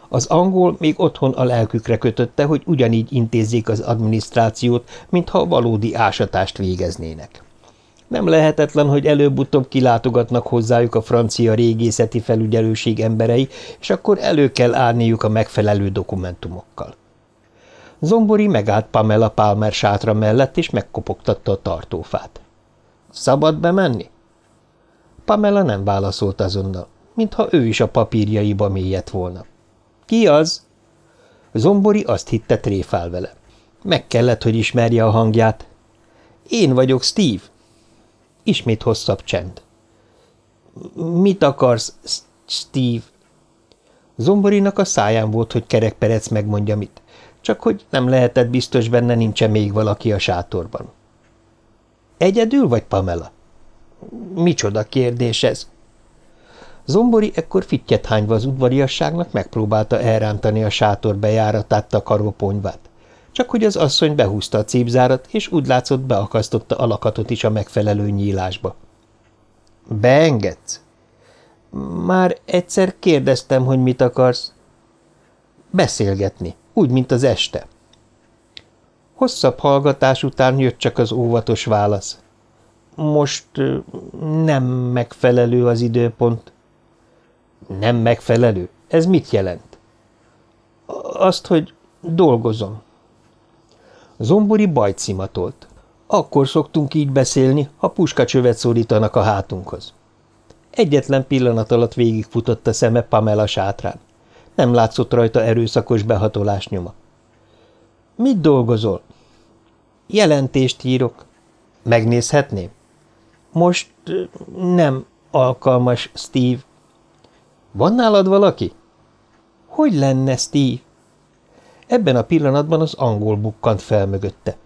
Az angol még otthon a lelkükre kötötte, hogy ugyanígy intézzék az adminisztrációt, mintha valódi ásatást végeznének. Nem lehetetlen, hogy előbb-utóbb kilátogatnak hozzájuk a francia régészeti felügyelőség emberei, és akkor elő kell állniuk a megfelelő dokumentumokkal. Zombori megállt Pamela Palmer sátra mellett, és megkopogtatta a tartófát. – Szabad bemenni? Pamela nem válaszolt azonnal, mintha ő is a papírjaiba mélyett volna. – Ki az? Zombori azt hitte tréfál vele. Meg kellett, hogy ismerje a hangját. – Én vagyok Steve – Ismét hosszabb csend. – Mit akarsz, Steve? Zomborinak a száján volt, hogy kerekperec megmondja mit, csak hogy nem lehetett biztos benne nincsen még valaki a sátorban. – Egyedül vagy, Pamela? – Micsoda kérdés ez? Zombori ekkor fittyet hányva az udvariasságnak megpróbálta elrántani a sátor bejáratát takaró ponyvát csak hogy az asszony behúzta a cipzárat, és úgy látszott beakasztotta a lakatot is a megfelelő nyílásba. – Beengedsz? – Már egyszer kérdeztem, hogy mit akarsz. – Beszélgetni, úgy, mint az este. Hosszabb hallgatás után jött csak az óvatos válasz. – Most nem megfelelő az időpont. – Nem megfelelő? Ez mit jelent? – Azt, hogy dolgozom. Zombori bajt szimatolt. Akkor szoktunk így beszélni, ha puskacsövet szorítanak a hátunkhoz. Egyetlen pillanat alatt végigfutott a szeme Pamela sátrán. Nem látszott rajta erőszakos behatolás nyoma. – Mit dolgozol? – Jelentést írok. – Megnézhetném? – Most nem alkalmas, Steve. – Van nálad valaki? – Hogy lenne, Steve? Ebben a pillanatban az angol bukkant fel mögötte.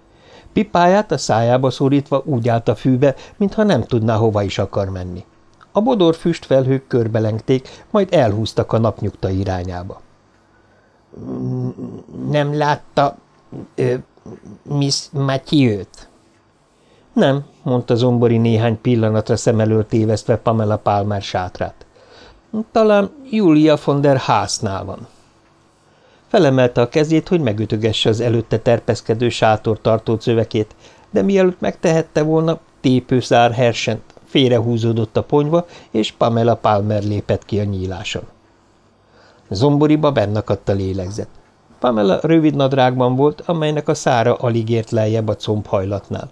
Pipáját a szájába szorítva úgy állt a fűbe, mintha nem tudná, hova is akar menni. A bodor füstfelhők körbelengték, majd elhúztak a napnyugta irányába. – Nem látta Miss Mathieu-t? – Nem – mondta Zombori néhány pillanatra szem elől tévesztve Pamela Palmer sátrát. – Talán Julia von der Haasnál van. Felemelte a kezét, hogy megütögesse az előtte terpeszkedő sátor tartó cövekét, de mielőtt megtehette volna, tépőszár hersent, félrehúzódott a ponyva, és Pamela Palmer lépett ki a nyíláson. Zomboriba bennakadt a lélegzet. Pamela rövid nadrágban volt, amelynek a szára alig ért lejjebb a combhajlatnál.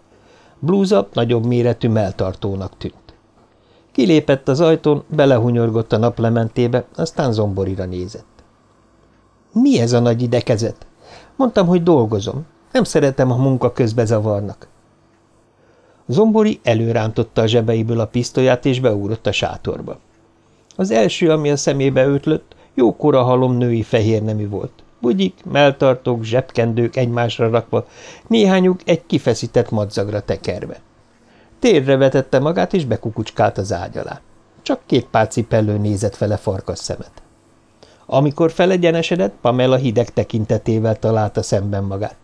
Blúza nagyobb méretű melltartónak tűnt. Kilépett az ajtón, belehunyorgott a naplementébe, aztán zomborira nézett. Mi ez a nagy idekezet? Mondtam, hogy dolgozom. Nem szeretem, ha munka közbe zavarnak. Zombori előrántotta a zsebeiből a pisztolyát, és beúrott a sátorba. Az első, ami a szemébe ötlött, jókora halom női fehér nemű volt. Bugyik, melltartók, zsebkendők egymásra rakva, néhányuk egy kifeszített madzagra tekerve. Térre vetette magát, és bekukucskált az ágy alá. Csak két pár cipellő nézett vele farkas szemet. Amikor felegyenesedett, Pamela hideg tekintetével találta szemben magát.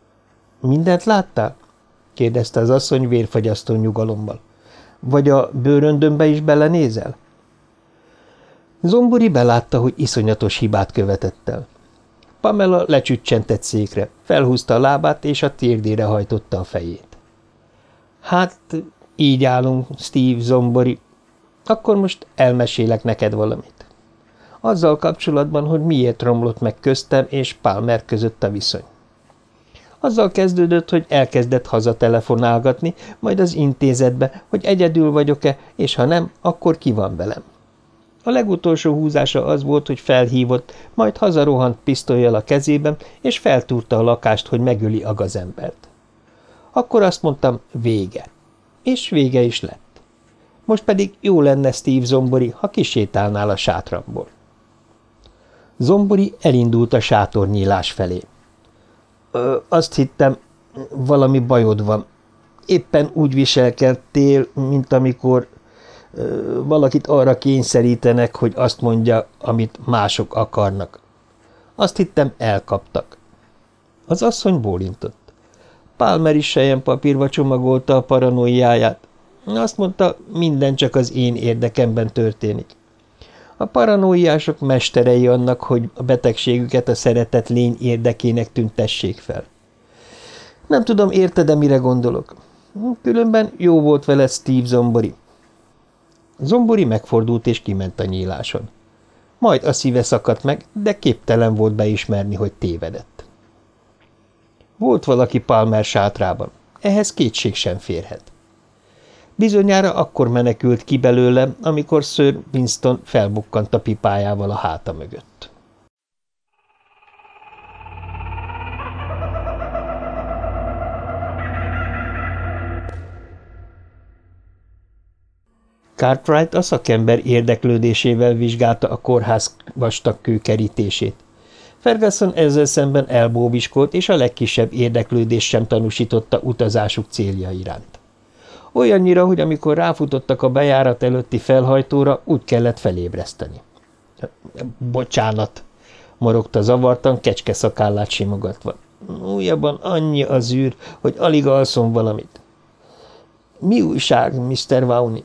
– Mindent láttál? – kérdezte az asszony vérfagyasztó nyugalommal. – Vagy a bőröndömbe is belenézel? Zombori belátta, hogy iszonyatos hibát követett el. Pamela lecsüccsentett székre, felhúzta a lábát, és a térdére hajtotta a fejét. – Hát, így állunk, Steve Zombori. Akkor most elmesélek neked valamit azzal kapcsolatban, hogy miért romlott meg köztem és Palmer között a viszony. Azzal kezdődött, hogy elkezdett hazatelefonálgatni, majd az intézetbe, hogy egyedül vagyok-e, és ha nem, akkor ki van velem. A legutolsó húzása az volt, hogy felhívott, majd hazarohant pisztolyjal a kezében, és feltúrta a lakást, hogy megöli a gazembert. Akkor azt mondtam, vége. És vége is lett. Most pedig jó lenne Steve Zombori, ha kisétálnál a sátramból. Zombori elindult a sátornyílás felé. Ö, azt hittem, valami bajod van. Éppen úgy viselkedtél, mint amikor valakit arra kényszerítenek, hogy azt mondja, amit mások akarnak. Azt hittem, elkaptak. Az asszony bólintott. Palmer is papírba csomagolta a paranoiáját. Azt mondta, minden csak az én érdekemben történik. A paranoiások mesterei annak, hogy a betegségüket a szeretett lény érdekének tüntessék fel. Nem tudom, érted-e, mire gondolok? Különben jó volt vele Steve Zombori. Zombori megfordult és kiment a nyíláson. Majd a szíve szakadt meg, de képtelen volt beismerni, hogy tévedett. Volt valaki Palmer sátrában. Ehhez kétség sem férhet. Bizonyára akkor menekült ki belőle, amikor Sir Winston felbukkant a pipájával a háta mögött. Cartwright a szakember érdeklődésével vizsgálta a kórház vastag kőkerítését. Ferguson ezzel szemben elbóviskolt, és a legkisebb érdeklődés sem tanúsította utazásuk célja iránt. Olyannyira, hogy amikor ráfutottak a bejárat előtti felhajtóra, úgy kellett felébreszteni. – Bocsánat! – morogta zavartan, kecske szakállát simogatva. – Újabban annyi az űr, hogy alig alszom valamit. – Mi újság, Mr. Vauni?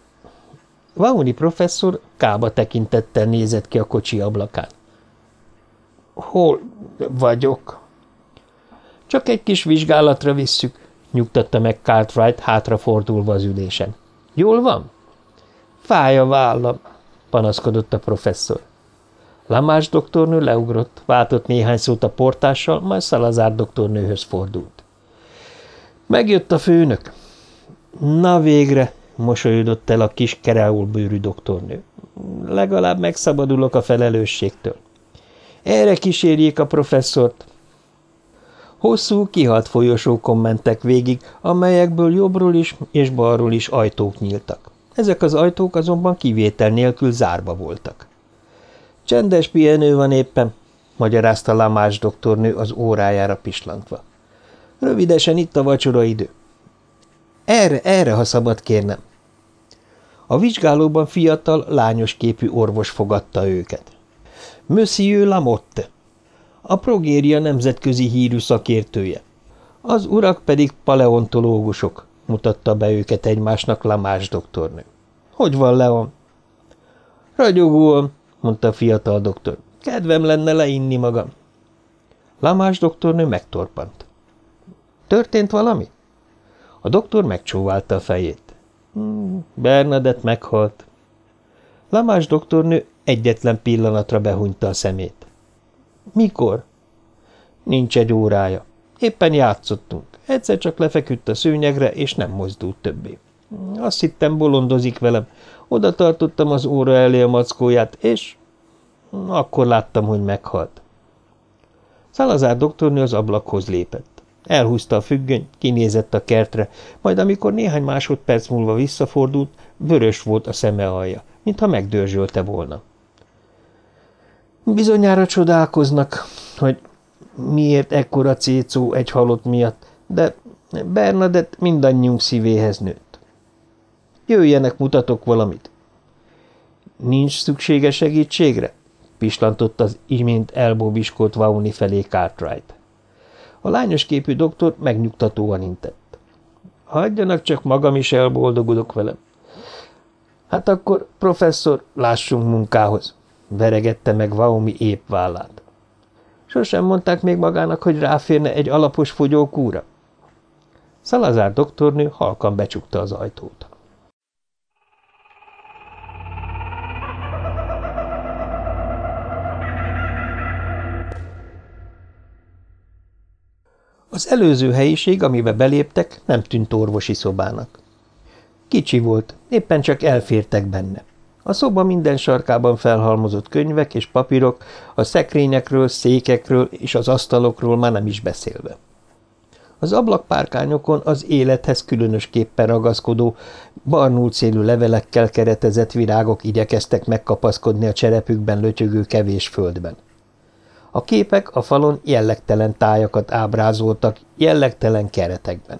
Vauni professzor kába tekintettel nézett ki a kocsi ablakán. – Hol vagyok? – Csak egy kis vizsgálatra visszük nyugtatta meg Cartwright hátrafordulva az ülésen. Jól van? Fáj a vállam, panaszkodott a professzor. Lamás doktornő leugrott, váltott néhány szót a portással, majd Szalazár doktornőhöz fordult. Megjött a főnök. Na végre, mosolyodott el a kis bőrű doktornő. Legalább megszabadulok a felelősségtől. Erre kísérjék a professzort, Hosszú, kihalt folyosókon mentek végig, amelyekből jobbról is és balról is ajtók nyíltak. Ezek az ajtók azonban kivétel nélkül zárva voltak. Csendes pihenő van éppen, magyarázta Lamás doktornő az órájára pislantva. Rövidesen itt a vacsora idő. Erre, erre, ha szabad kérnem. A vizsgálóban fiatal, lányos képű orvos fogadta őket. Monsieur Lamotte, a progéria nemzetközi hírű szakértője. Az urak pedig paleontológusok, mutatta be őket egymásnak Lamás doktornő. Hogy van, Leon? Ragyogóan, mondta a fiatal doktor. Kedvem lenne leinni magam. Lamás doktornő megtorpant. Történt valami? A doktor megcsóválta a fejét. Hmm, Bernadett meghalt. Lamás doktornő egyetlen pillanatra behunyta a szemét. Mikor? Nincs egy órája. Éppen játszottunk. Egyszer csak lefeküdt a szőnyegre, és nem mozdult többé. Azt hittem, bolondozik velem. Oda tartottam az óra elé a mackóját, és akkor láttam, hogy meghalt. Szalazár doktornő az ablakhoz lépett. Elhúzta a függöny, kinézett a kertre, majd amikor néhány másodperc múlva visszafordult, vörös volt a szeme alja, mintha megdörzsölte volna. Bizonyára csodálkoznak, hogy miért ekkora cécó egy halott miatt, de Bernadett mindannyiunk szívéhez nőtt. Jöjjenek, mutatok valamit. Nincs szüksége segítségre? pislantott az imént elbóbiskolt Vauni felé Cartwright. A lányos képű doktor megnyugtatóan intett. Hagyjanak csak magam is elboldogulok velem. Hát akkor, professzor, lássunk munkához, veregette meg Vaumi épp vállát. Sosem mondták még magának, hogy ráférne egy alapos fogyókúra? Szalazár doktornő halkan becsukta az ajtót. Az előző helyiség, amibe beléptek, nem tűnt orvosi szobának. Kicsi volt, éppen csak elfértek benne. A szoba minden sarkában felhalmozott könyvek és papírok, a szekrényekről, székekről és az asztalokról már nem is beszélve. Az ablakpárkányokon az élethez különösképpen ragaszkodó, barnult szélű levelekkel keretezett virágok igyekeztek megkapaszkodni a cserepükben lötyögő kevés földben. A képek a falon jellegtelen tájakat ábrázoltak, jellegtelen keretekben.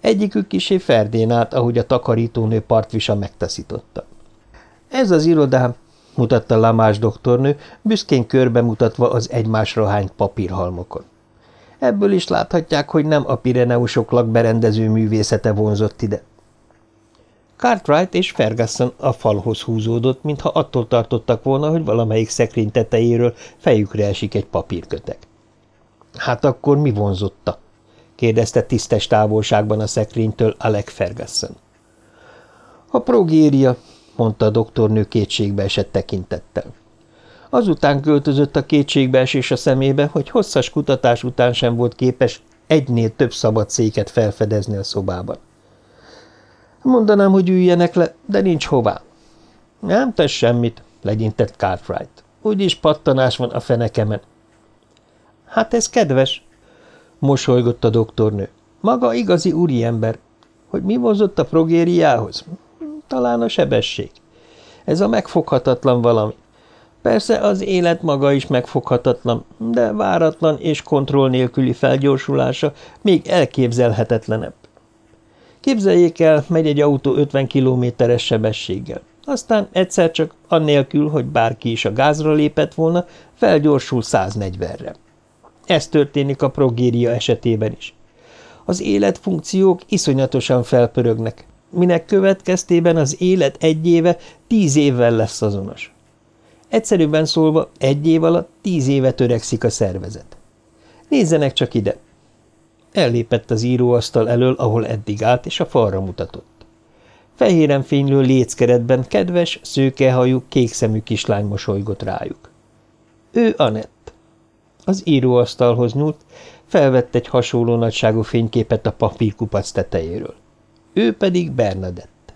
Egyikük kisé ferdén állt, ahogy a takarítónő partvisa megtaszította. Ez az irodám, mutatta Lamás doktornő, büszkén körbe mutatva az egymásra hányt papírhalmokon. Ebből is láthatják, hogy nem a Pireneusok lakberendező művészete vonzott ide. Cartwright és Ferguson a falhoz húzódott, mintha attól tartottak volna, hogy valamelyik szekrény tetejéről fejükre esik egy papírkötek. Hát akkor mi vonzotta? kérdezte tisztes távolságban a szekrénytől Alec Ferguson. A progéria, mondta a doktornő kétségbe esett tekintettel. Azután költözött a kétségbeesés a szemébe, hogy hosszas kutatás után sem volt képes egynél több szabad széket felfedezni a szobában. Mondanám, hogy üljenek le, de nincs hová. Nem tesz semmit, legyintett Cartwright. Úgyis pattanás van a fenekemen. Hát ez kedves, mosolygott a doktornő. Maga igazi úriember. Hogy mi vonzott a progériához? Talán a sebesség. Ez a megfoghatatlan valami. Persze az élet maga is megfoghatatlan, de váratlan és kontroll nélküli felgyorsulása még elképzelhetetlenebb. Képzeljék el, megy egy autó 50 kilométeres sebességgel. Aztán egyszer csak, annélkül, hogy bárki is a gázra lépett volna, felgyorsul 140-re. Ez történik a progéria esetében is. Az életfunkciók iszonyatosan felpörögnek, minek következtében az élet egy éve tíz évvel lesz azonos. Egyszerűbben szólva, egy év alatt tíz éve törekszik a szervezet. Nézzenek csak ide! Ellépett az íróasztal elől, ahol eddig állt, és a falra mutatott. Fehéren fénylő léckeretben kedves, szőkehajú, kékszemű kislány mosolygott rájuk. Ő Anett. Az íróasztalhoz nyúlt, felvett egy hasonló nagyságú fényképet a papírkupac tetejéről. Ő pedig Bernadett.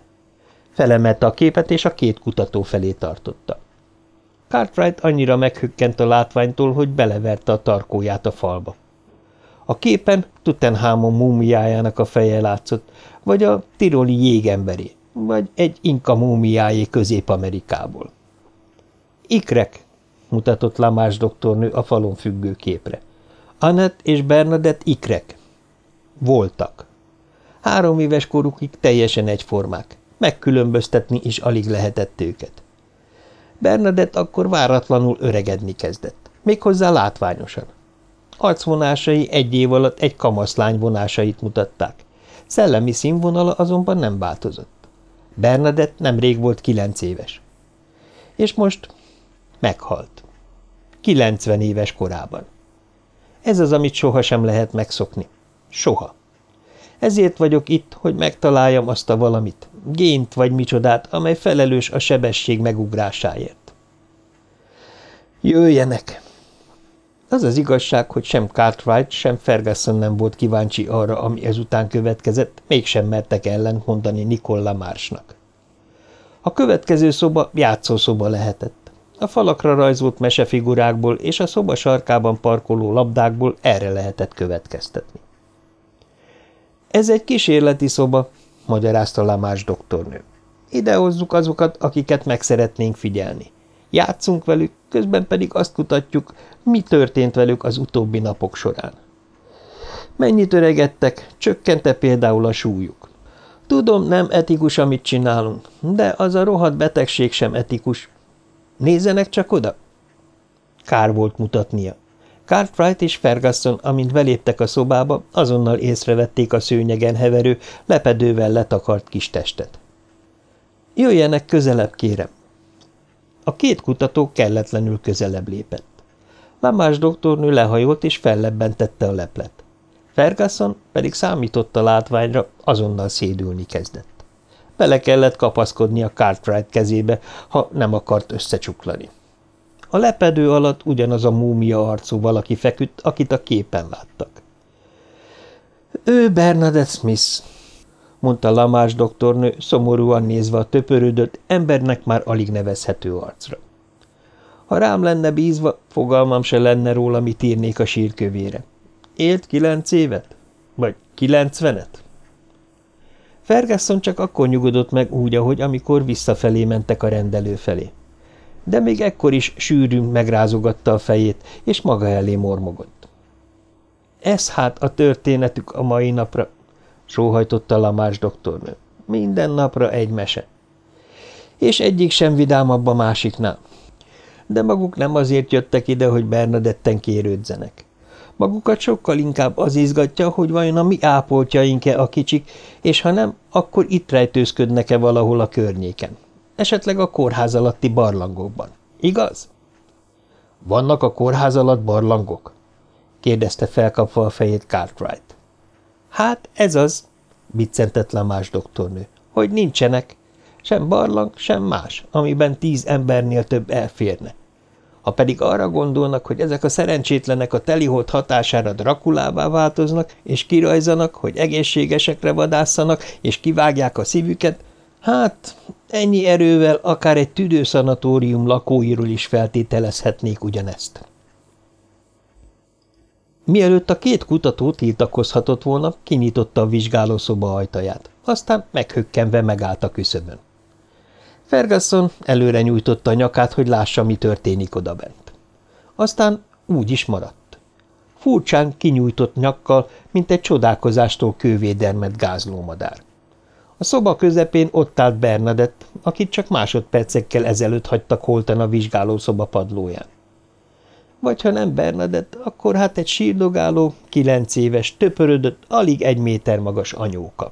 Felemelte a képet, és a két kutató felé tartotta. Cartwright annyira meghökkent a látványtól, hogy beleverte a tarkóját a falba. A képen Tutenhamon múmiájának a feje látszott, vagy a tiroli jégemberé, vagy egy inka múmiájé Közép-Amerikából. Ikrek, mutatott Lamás doktornő a falon függő képre. Annett és Bernadett ikrek. Voltak. Három éves korukig teljesen egyformák, megkülönböztetni is alig lehetett őket. Bernadett akkor váratlanul öregedni kezdett, méghozzá látványosan. Arcvonásai egy év alatt egy kamaszlány vonásait mutatták. Szellemi színvonala azonban nem változott. Bernadett nemrég volt kilenc éves. És most meghalt. Kilencven éves korában. Ez az, amit sohasem lehet megszokni. Soha. Ezért vagyok itt, hogy megtaláljam azt a valamit, gént vagy micsodát, amely felelős a sebesség megugrásáért. Jöjjenek! Az az igazság, hogy sem Cartwright, sem Ferguson nem volt kíváncsi arra, ami ezután következett, mégsem mertek ellen mondani Nikola Mársnak. A következő szoba játszószoba lehetett. A falakra rajzolt mesefigurákból és a szoba sarkában parkoló labdákból erre lehetett következtetni. Ez egy kísérleti szoba, magyarázta Lamás doktornő. Ide hozzuk azokat, akiket meg szeretnénk figyelni. Játszunk velük, közben pedig azt kutatjuk, mi történt velük az utóbbi napok során. Mennyit öregedtek, csökkente például a súlyuk. Tudom, nem etikus, amit csinálunk, de az a rohadt betegség sem etikus. Nézzenek csak oda! Kár volt mutatnia. Cartwright és Ferguson, amint beléptek a szobába, azonnal észrevették a szőnyegen heverő, lepedővel letakart kis testet. Jöjjenek közelebb, kérem! A két kutató kelletlenül közelebb lépett. Lamás doktornő lehajolt és fellebbentette a leplet. Ferguson pedig számított a látványra, azonnal szédülni kezdett. Bele kellett kapaszkodni a Cartwright kezébe, ha nem akart összecsuklani. A lepedő alatt ugyanaz a múmia arcú valaki feküdt, akit a képen láttak. Ő Bernadette Smith, mondta Lamás doktornő, szomorúan nézve a töpörődött, embernek már alig nevezhető arcra. Ha rám lenne bízva, fogalmam se lenne róla, mit írnék a sírkövére. Élt kilenc évet? Vagy kilencvenet? Ferguson csak akkor nyugodott meg úgy, ahogy amikor visszafelé mentek a rendelő felé de még ekkor is sűrűn megrázogatta a fejét, és maga elé mormogott. Ez hát a történetük a mai napra, sóhajtotta Lamás doktornő. Minden napra egy mese. És egyik sem vidámabb a másiknál. De maguk nem azért jöttek ide, hogy Bernadetten kérődzenek. Magukat sokkal inkább az izgatja, hogy vajon a mi ápoltjaink-e a kicsik, és ha nem, akkor itt rejtőzködnek-e valahol a környéken esetleg a kórház alatti barlangokban. Igaz? Vannak a kórház alatt barlangok? kérdezte felkapva a fejét Cartwright. Hát ez az, biccentett más doktornő, hogy nincsenek. Sem barlang, sem más, amiben tíz embernél több elférne. Ha pedig arra gondolnak, hogy ezek a szerencsétlenek a teliholt hatására drakulává változnak, és kirajzanak, hogy egészségesekre vadászanak, és kivágják a szívüket, Hát, ennyi erővel akár egy tüdőszanatórium lakóiról is feltételezhetnék ugyanezt. Mielőtt a két kutató tiltakozhatott volna, kinyitotta a vizsgálószoba ajtaját, aztán meghökkenve megállt a küszöbön. Ferguson előre nyújtotta a nyakát, hogy lássa, mi történik odabent. Aztán úgy is maradt. Furcsán kinyújtott nyakkal, mint egy csodálkozástól kővédermet gázlómadár. A szoba közepén ott állt Bernadett, akit csak másodpercekkel ezelőtt hagytak holtan a vizsgálószoba padlóján. Vagy ha nem Bernadett, akkor hát egy sírdogáló, kilenc éves, töpörödött, alig egy méter magas anyóka.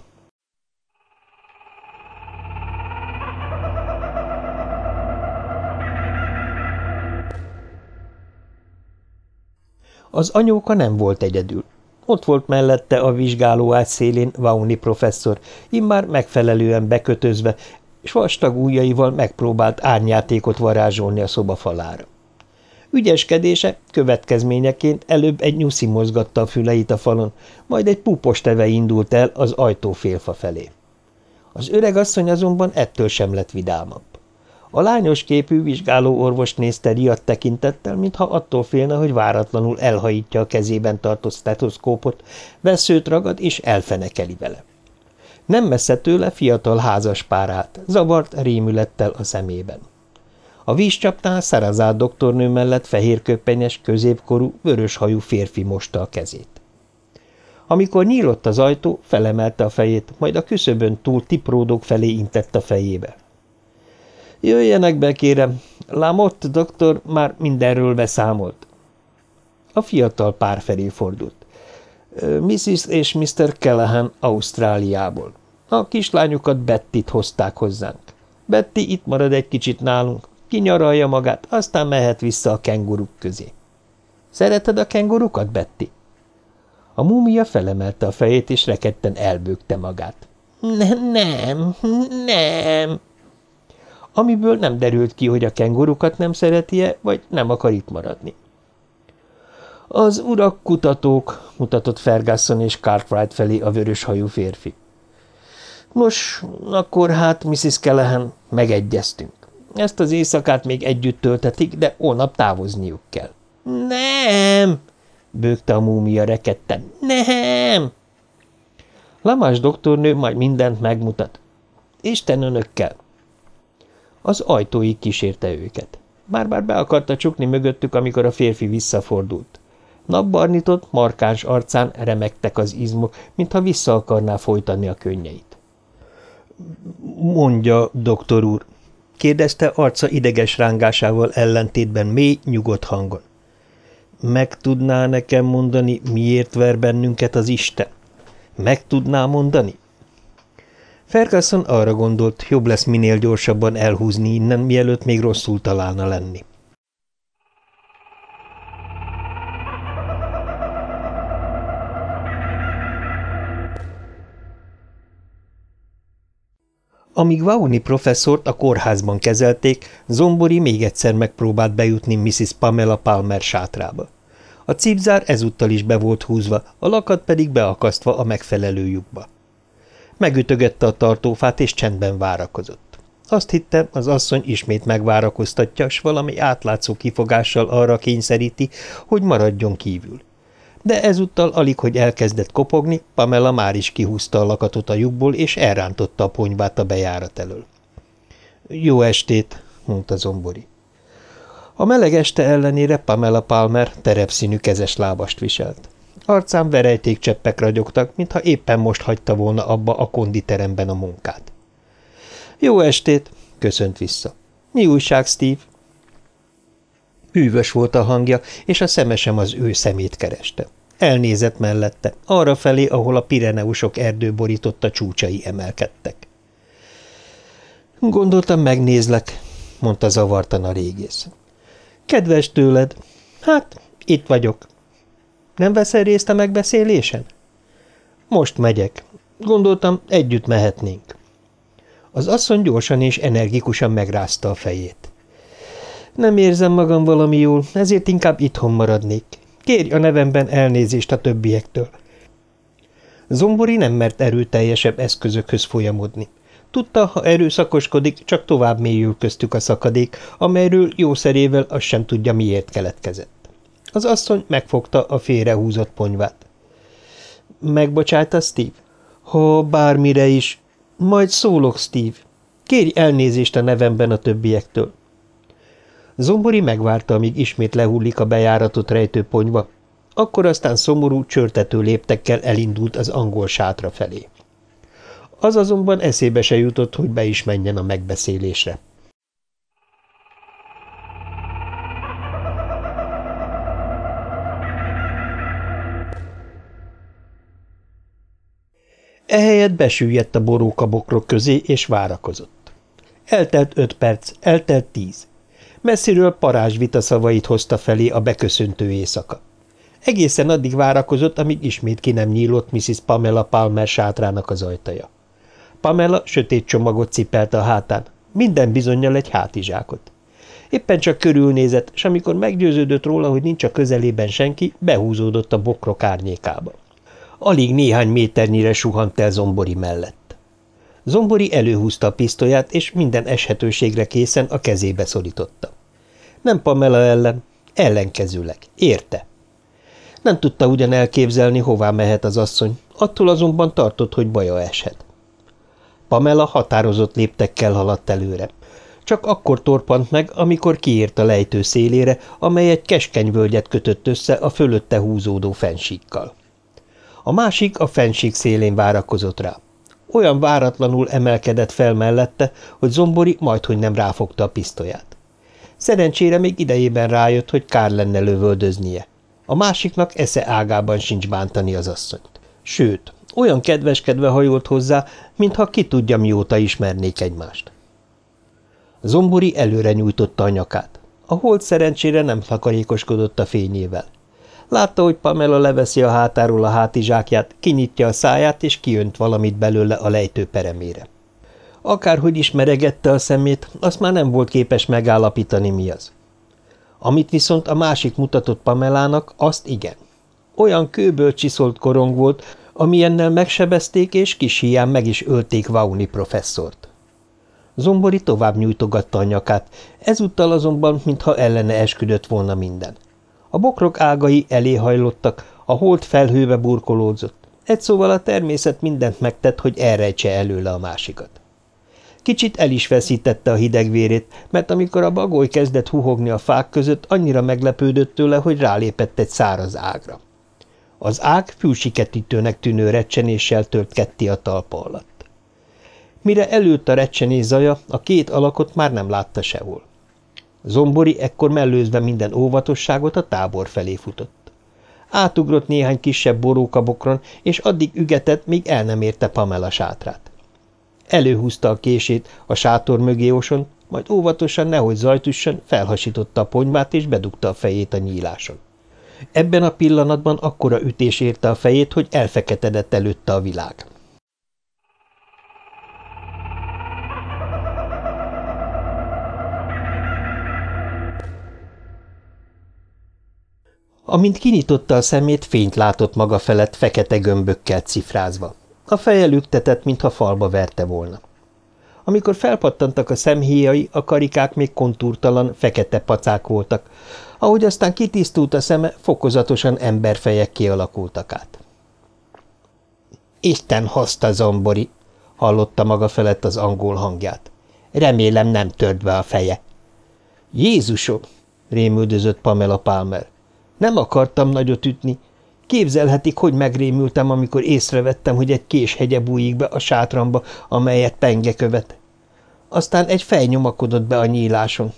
Az anyóka nem volt egyedül. Ott volt mellette a vizsgálóágy szélén Vauni professzor, immár megfelelően bekötözve, és vastag ujjaival megpróbált árnyátékot varázsolni a szoba falára. Ügyeskedése következményeként előbb egy nyuszi mozgatta a füleit a falon, majd egy pupos teve indult el az ajtó félfa felé. Az öreg asszony azonban ettől sem lett vidámabb. A lányos képű vizsgáló orvos nézte riadt tekintettel, mintha attól félne, hogy váratlanul elhajítja a kezében tartott stetoszkópot, veszőt ragad és elfenekeli vele. Nem messze tőle fiatal házas pár zavart rémülettel a szemében. A vízcsapnál Szarazár doktornő mellett fehérköpenyes, középkorú, vöröshajú férfi mosta a kezét. Amikor nyílott az ajtó, felemelte a fejét, majd a küszöbön túl tipródók felé intett a fejébe. Jöjjenek be, kérem. Lamott doktor már mindenről beszámolt. A fiatal pár felé fordult. Mrs. és Mr. Callahan Ausztráliából. A kislányukat Bettit hozták hozzánk. Betty itt marad egy kicsit nálunk, kinyaralja magát, aztán mehet vissza a kenguruk közé. Szereted a kengurukat, Betty? A múmia felemelte a fejét, és rekedten elbőgte magát. Nem, nem, nem, amiből nem derült ki, hogy a kengurukat nem szereti-e, vagy nem akar itt maradni. Az urak kutatók, mutatott Ferguson és Cartwright felé a vöröshajú férfi. Nos, akkor hát, Mrs. Callahan, megegyeztünk. Ezt az éjszakát még együtt töltetik, de holnap távozniuk kell. Nem! bőgte a múmia rekedten. Nem! Lamás doktornő majd mindent megmutat. Isten önökkel! Az ajtóig kísérte őket. Már-már be akarta csukni mögöttük, amikor a férfi visszafordult. Napbarnitott, markáns arcán remektek az izmok, mintha vissza akarná folytani a könnyeit. – Mondja, doktor úr – kérdezte arca ideges rángásával ellentétben mély, nyugodt hangon. Meg tudná nekem mondani, miért ver bennünket az Isten? Meg tudná mondani? Ferguson arra gondolt, jobb lesz minél gyorsabban elhúzni innen, mielőtt még rosszul találna lenni. Amíg Vauni professzort a kórházban kezelték, Zombori még egyszer megpróbált bejutni Mrs. Pamela Palmer sátrába. A cipzár ezúttal is be volt húzva, a lakat pedig beakasztva a megfelelő lyukba. Megütögette a tartófát, és csendben várakozott. Azt hitte, az asszony ismét megvárakoztatja, s valami átlátszó kifogással arra kényszeríti, hogy maradjon kívül de ezúttal alig, hogy elkezdett kopogni, Pamela már is kihúzta a lakatot a lyukból, és elrántotta a ponyvát a bejárat elől. – Jó estét! – mondta Zombori. A meleg este ellenére Pamela Palmer terepszínű kezes lábast viselt. Arcán verejtékcseppek ragyogtak, mintha éppen most hagyta volna abba a konditeremben a munkát. – Jó estét! – köszönt vissza. – Mi újság, Steve? Hűvös volt a hangja, és a szemesem az ő szemét kereste. Elnézett mellette, arra felé, ahol a Pireneusok erdő borította csúcsai emelkedtek. Gondoltam, megnézlek, mondta zavartan a régész. Kedves tőled. Hát, itt vagyok. Nem veszel részt a megbeszélésen? Most megyek. Gondoltam, együtt mehetnénk. Az asszony gyorsan és energikusan megrázta a fejét. Nem érzem magam valami jól, ezért inkább itthon maradnék. Kérj a nevemben elnézést a többiektől. Zombori nem mert erőteljesebb eszközökhöz folyamodni. Tudta, ha erőszakoskodik, csak tovább mélyül köztük a szakadék, amelyről jószerével az sem tudja, miért keletkezett. Az asszony megfogta a félrehúzott ponyvát. Megbocsájta Steve? Ha bármire is. Majd szólok, Steve. Kérj elnézést a nevemben a többiektől. Zombori megvárta, amíg ismét lehullik a bejáratot rejtő akkor aztán szomorú, csörtető léptekkel elindult az angol sátra felé. Az azonban eszébe se jutott, hogy be is menjen a megbeszélésre. Ehelyett besüllyedt a borókabokrok közé, és várakozott. Eltelt öt perc, eltelt tíz. Messziről parázs szavait hozta felé a beköszöntő éjszaka. Egészen addig várakozott, amíg ismét ki nem nyílott Mrs. Pamela Palmer sátrának az ajtaja. Pamela sötét csomagot cipelt a hátán, minden bizonyal egy hátizsákot. Éppen csak körülnézett, és amikor meggyőződött róla, hogy nincs a közelében senki, behúzódott a bokrok árnyékába. Alig néhány méternyire suhant el Zombori mellett. Zombori előhúzta a pisztolyát, és minden eshetőségre készen a kezébe szorította. Nem Pamela ellen, ellenkezőleg, érte. Nem tudta ugyan elképzelni, hová mehet az asszony, attól azonban tartott, hogy baja eshet. Pamela határozott léptekkel haladt előre. Csak akkor torpant meg, amikor kiért a lejtő szélére, amely egy keskeny völgyet kötött össze a fölötte húzódó fensíkkal. A másik a fensík szélén várakozott rá. Olyan váratlanul emelkedett fel mellette, hogy Zombori majdhogy nem ráfogta a pisztolyát. Szerencsére még idejében rájött, hogy kár lenne lövöldöznie. A másiknak esze ágában sincs bántani az asszonyt. Sőt, olyan kedveskedve hajolt hozzá, mintha ki tudja, mióta ismernék egymást. Zombori előre nyújtotta a nyakát. A hold szerencsére nem takarékoskodott a fényével. Látta, hogy Pamela leveszi a hátáról a hátizsákját, kinyitja a száját, és kiönt valamit belőle a lejtő peremére. Akárhogy is meregette a szemét, azt már nem volt képes megállapítani, mi az. Amit viszont a másik mutatott Pamelának, azt igen. Olyan kőből csiszolt korong volt, amilyennel megsebezték, és kis hián meg is ölték Vauni professzort. Zombori tovább nyújtogatta a nyakát, ezúttal azonban, mintha ellene esküdött volna minden. A bokrok ágai elé hajlottak, a holt felhőbe burkolódzott. Egy szóval a természet mindent megtett, hogy elrejtse előle a másikat. Kicsit el is veszítette a hidegvérét, mert amikor a bagoly kezdett huhogni a fák között, annyira meglepődött tőle, hogy rálépett egy száraz ágra. Az ág fülsiketítőnek tűnő recsenéssel tört ketté a talpa alatt. Mire előtt a recsenés zaja, a két alakot már nem látta sehol. Zombori ekkor mellőzve minden óvatosságot a tábor felé futott. Átugrott néhány kisebb borókabokron, és addig ügetett, míg el nem érte Pamela sátrát. Előhúzta a kését, a sátor mögé osont, majd óvatosan, nehogy zajtusson, felhasította a ponymát, és bedugta a fejét a nyíláson. Ebben a pillanatban akkora ütés érte a fejét, hogy elfeketedett előtte a világ. Amint kinyitotta a szemét, fényt látott maga felett fekete gömbökkel cifrázva. A feje lüktetett, mintha falba verte volna. Amikor felpattantak a szemhéjai, a karikák még kontúrtalan, fekete pacák voltak, ahogy aztán kitisztult a szeme, fokozatosan emberfejek kialakultak át. Isten hozta zombori, hallotta maga felett az angol hangját. Remélem nem tört be a feje. Jézusom, rémüldözött Pamela Palmer. Nem akartam nagyot ütni. Képzelhetik, hogy megrémültem, amikor észrevettem, hogy egy kés hegye bújik be a sátramba, amelyet penge követ. Aztán egy fej nyomakodott be a nyíláson.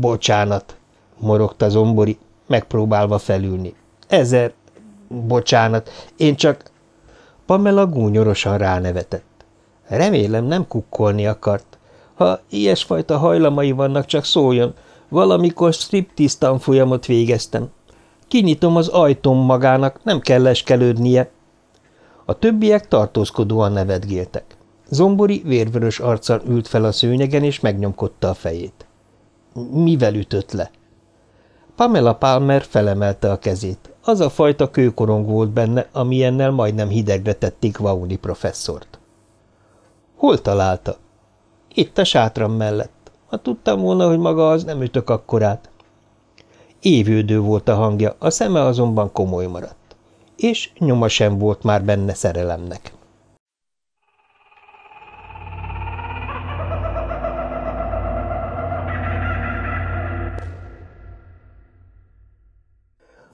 Bocsánat, morogta Zombori, megpróbálva felülni. Ezer, bocsánat, én csak... Pamela gúnyorosan ránevetett. Remélem nem kukkolni akart. Ha ilyesfajta hajlamai vannak, csak szóljon, Valamikor striptease tanfolyamot végeztem. Kinyitom az ajtóm magának, nem kell eskelődnie. A többiek tartózkodóan nevetgéltek. Zombori vérvörös arccal ült fel a szőnyegen, és megnyomkodta a fejét. Mivel ütött le? Pamela Palmer felemelte a kezét. Az a fajta kőkorong volt benne, amilyennel majdnem hidegre tették Vauni professzort. Hol találta? Itt a sátram mellett. Ha tudtam volna, hogy maga az, nem ütök akkorát. Évődő volt a hangja, a szeme azonban komoly maradt. És nyoma sem volt már benne szerelemnek.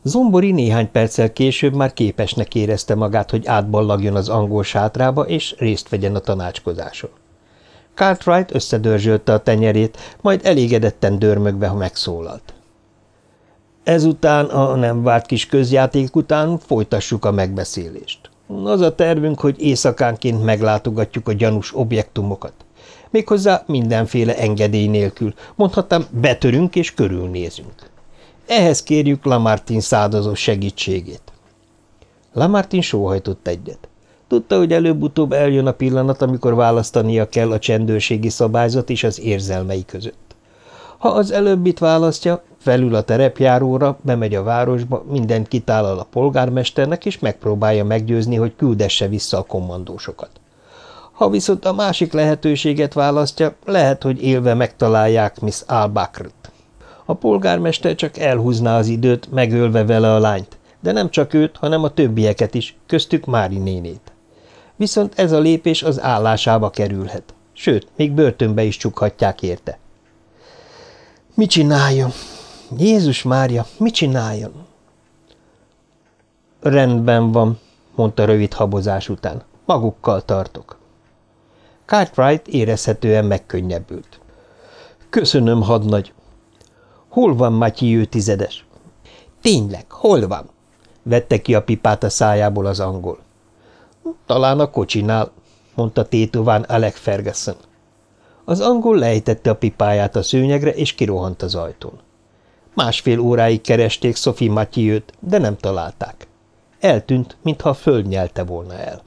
Zombori néhány perccel később már képesnek érezte magát, hogy átballagjon az angol sátrába, és részt vegyen a tanácskozáson. Cartwright összedörzsölte a tenyerét, majd elégedetten dörmögve megszólalt. Ezután, a nem várt kis közjáték után folytassuk a megbeszélést. Az a tervünk, hogy éjszakánként meglátogatjuk a gyanús objektumokat. Méghozzá mindenféle engedély nélkül, mondhatnám, betörünk és körülnézünk. Ehhez kérjük Lamartin szádozó segítségét. Lamartin sóhajtott egyet. Tudta, hogy előbb-utóbb eljön a pillanat, amikor választania kell a csendőrségi szabályzat és az érzelmei között. Ha az előbbit választja, felül a terepjáróra, bemegy a városba, mindent kitállal a polgármesternek, és megpróbálja meggyőzni, hogy küldesse vissza a kommandósokat. Ha viszont a másik lehetőséget választja, lehet, hogy élve megtalálják Miss Albakrt. A polgármester csak elhúzná az időt, megölve vele a lányt, de nem csak őt, hanem a többieket is, köztük Mári nénét viszont ez a lépés az állásába kerülhet, sőt, még börtönbe is csukhatják érte. Mi csináljon? Jézus Mária, mi csináljon? Rendben van, mondta rövid habozás után. Magukkal tartok. Cartwright érezhetően megkönnyebbült. Köszönöm, hadnagy. Hol van Matyi tizedes? Tényleg, hol van? Vette ki a pipát a szájából az angol. Talán a kocsinál, mondta tétován Alec Ferguson. Az angol lejtette a pipáját a szőnyegre, és kirohant az ajtón. Másfél óráig keresték Sophie Mathieu-t, de nem találták. Eltűnt, mintha a föld nyelte volna el.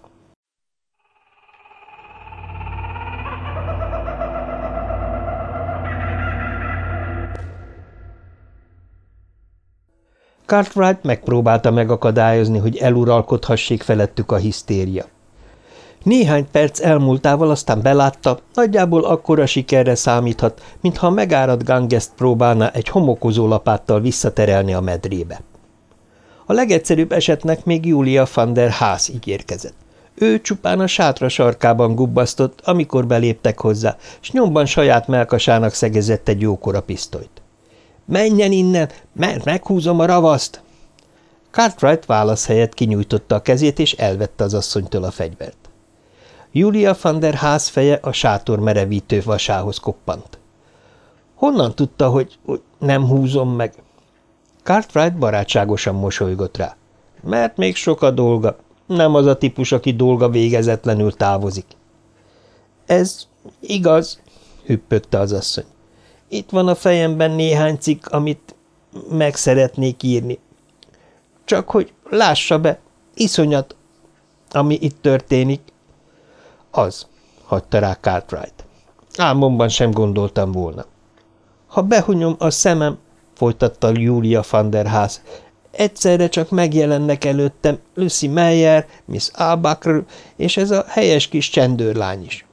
Cartwright megpróbálta megakadályozni, hogy eluralkodhassék felettük a hisztéria. Néhány perc elmúltával aztán belátta, nagyjából akkora sikerre számíthat, mintha a megáradt gangeszt próbálna egy homokozó lapáttal visszaterelni a medrébe. A legegyszerűbb esetnek még Julia van der Haas ígérkezett. Ő csupán a sátra sarkában gubbasztott, amikor beléptek hozzá, s nyomban saját melkasának szegezett egy jókora pisztolyt. – Menjen innen, mert meghúzom a ravaszt! Cartwright válasz helyett kinyújtotta a kezét, és elvette az asszonytól a fegyvert. Julia van der Haas feje a sátor merevítő vasához koppant. Honnan tudta, hogy, hogy nem húzom meg? Cartwright barátságosan mosolygott rá. Mert még sok a dolga. Nem az a típus, aki dolga végezetlenül távozik. Ez igaz, hüppögte az asszony. Itt van a fejemben néhány cikk, amit meg szeretnék írni. Csak hogy lássa be, iszonyat, ami itt történik. Az, hagyta rá Cartwright. Álmomban sem gondoltam volna. Ha behunyom a szemem, folytatta Julia van der Haas, egyszerre csak megjelennek előttem Lucy Meyer, Miss Albacre és ez a helyes kis csendőrlány is.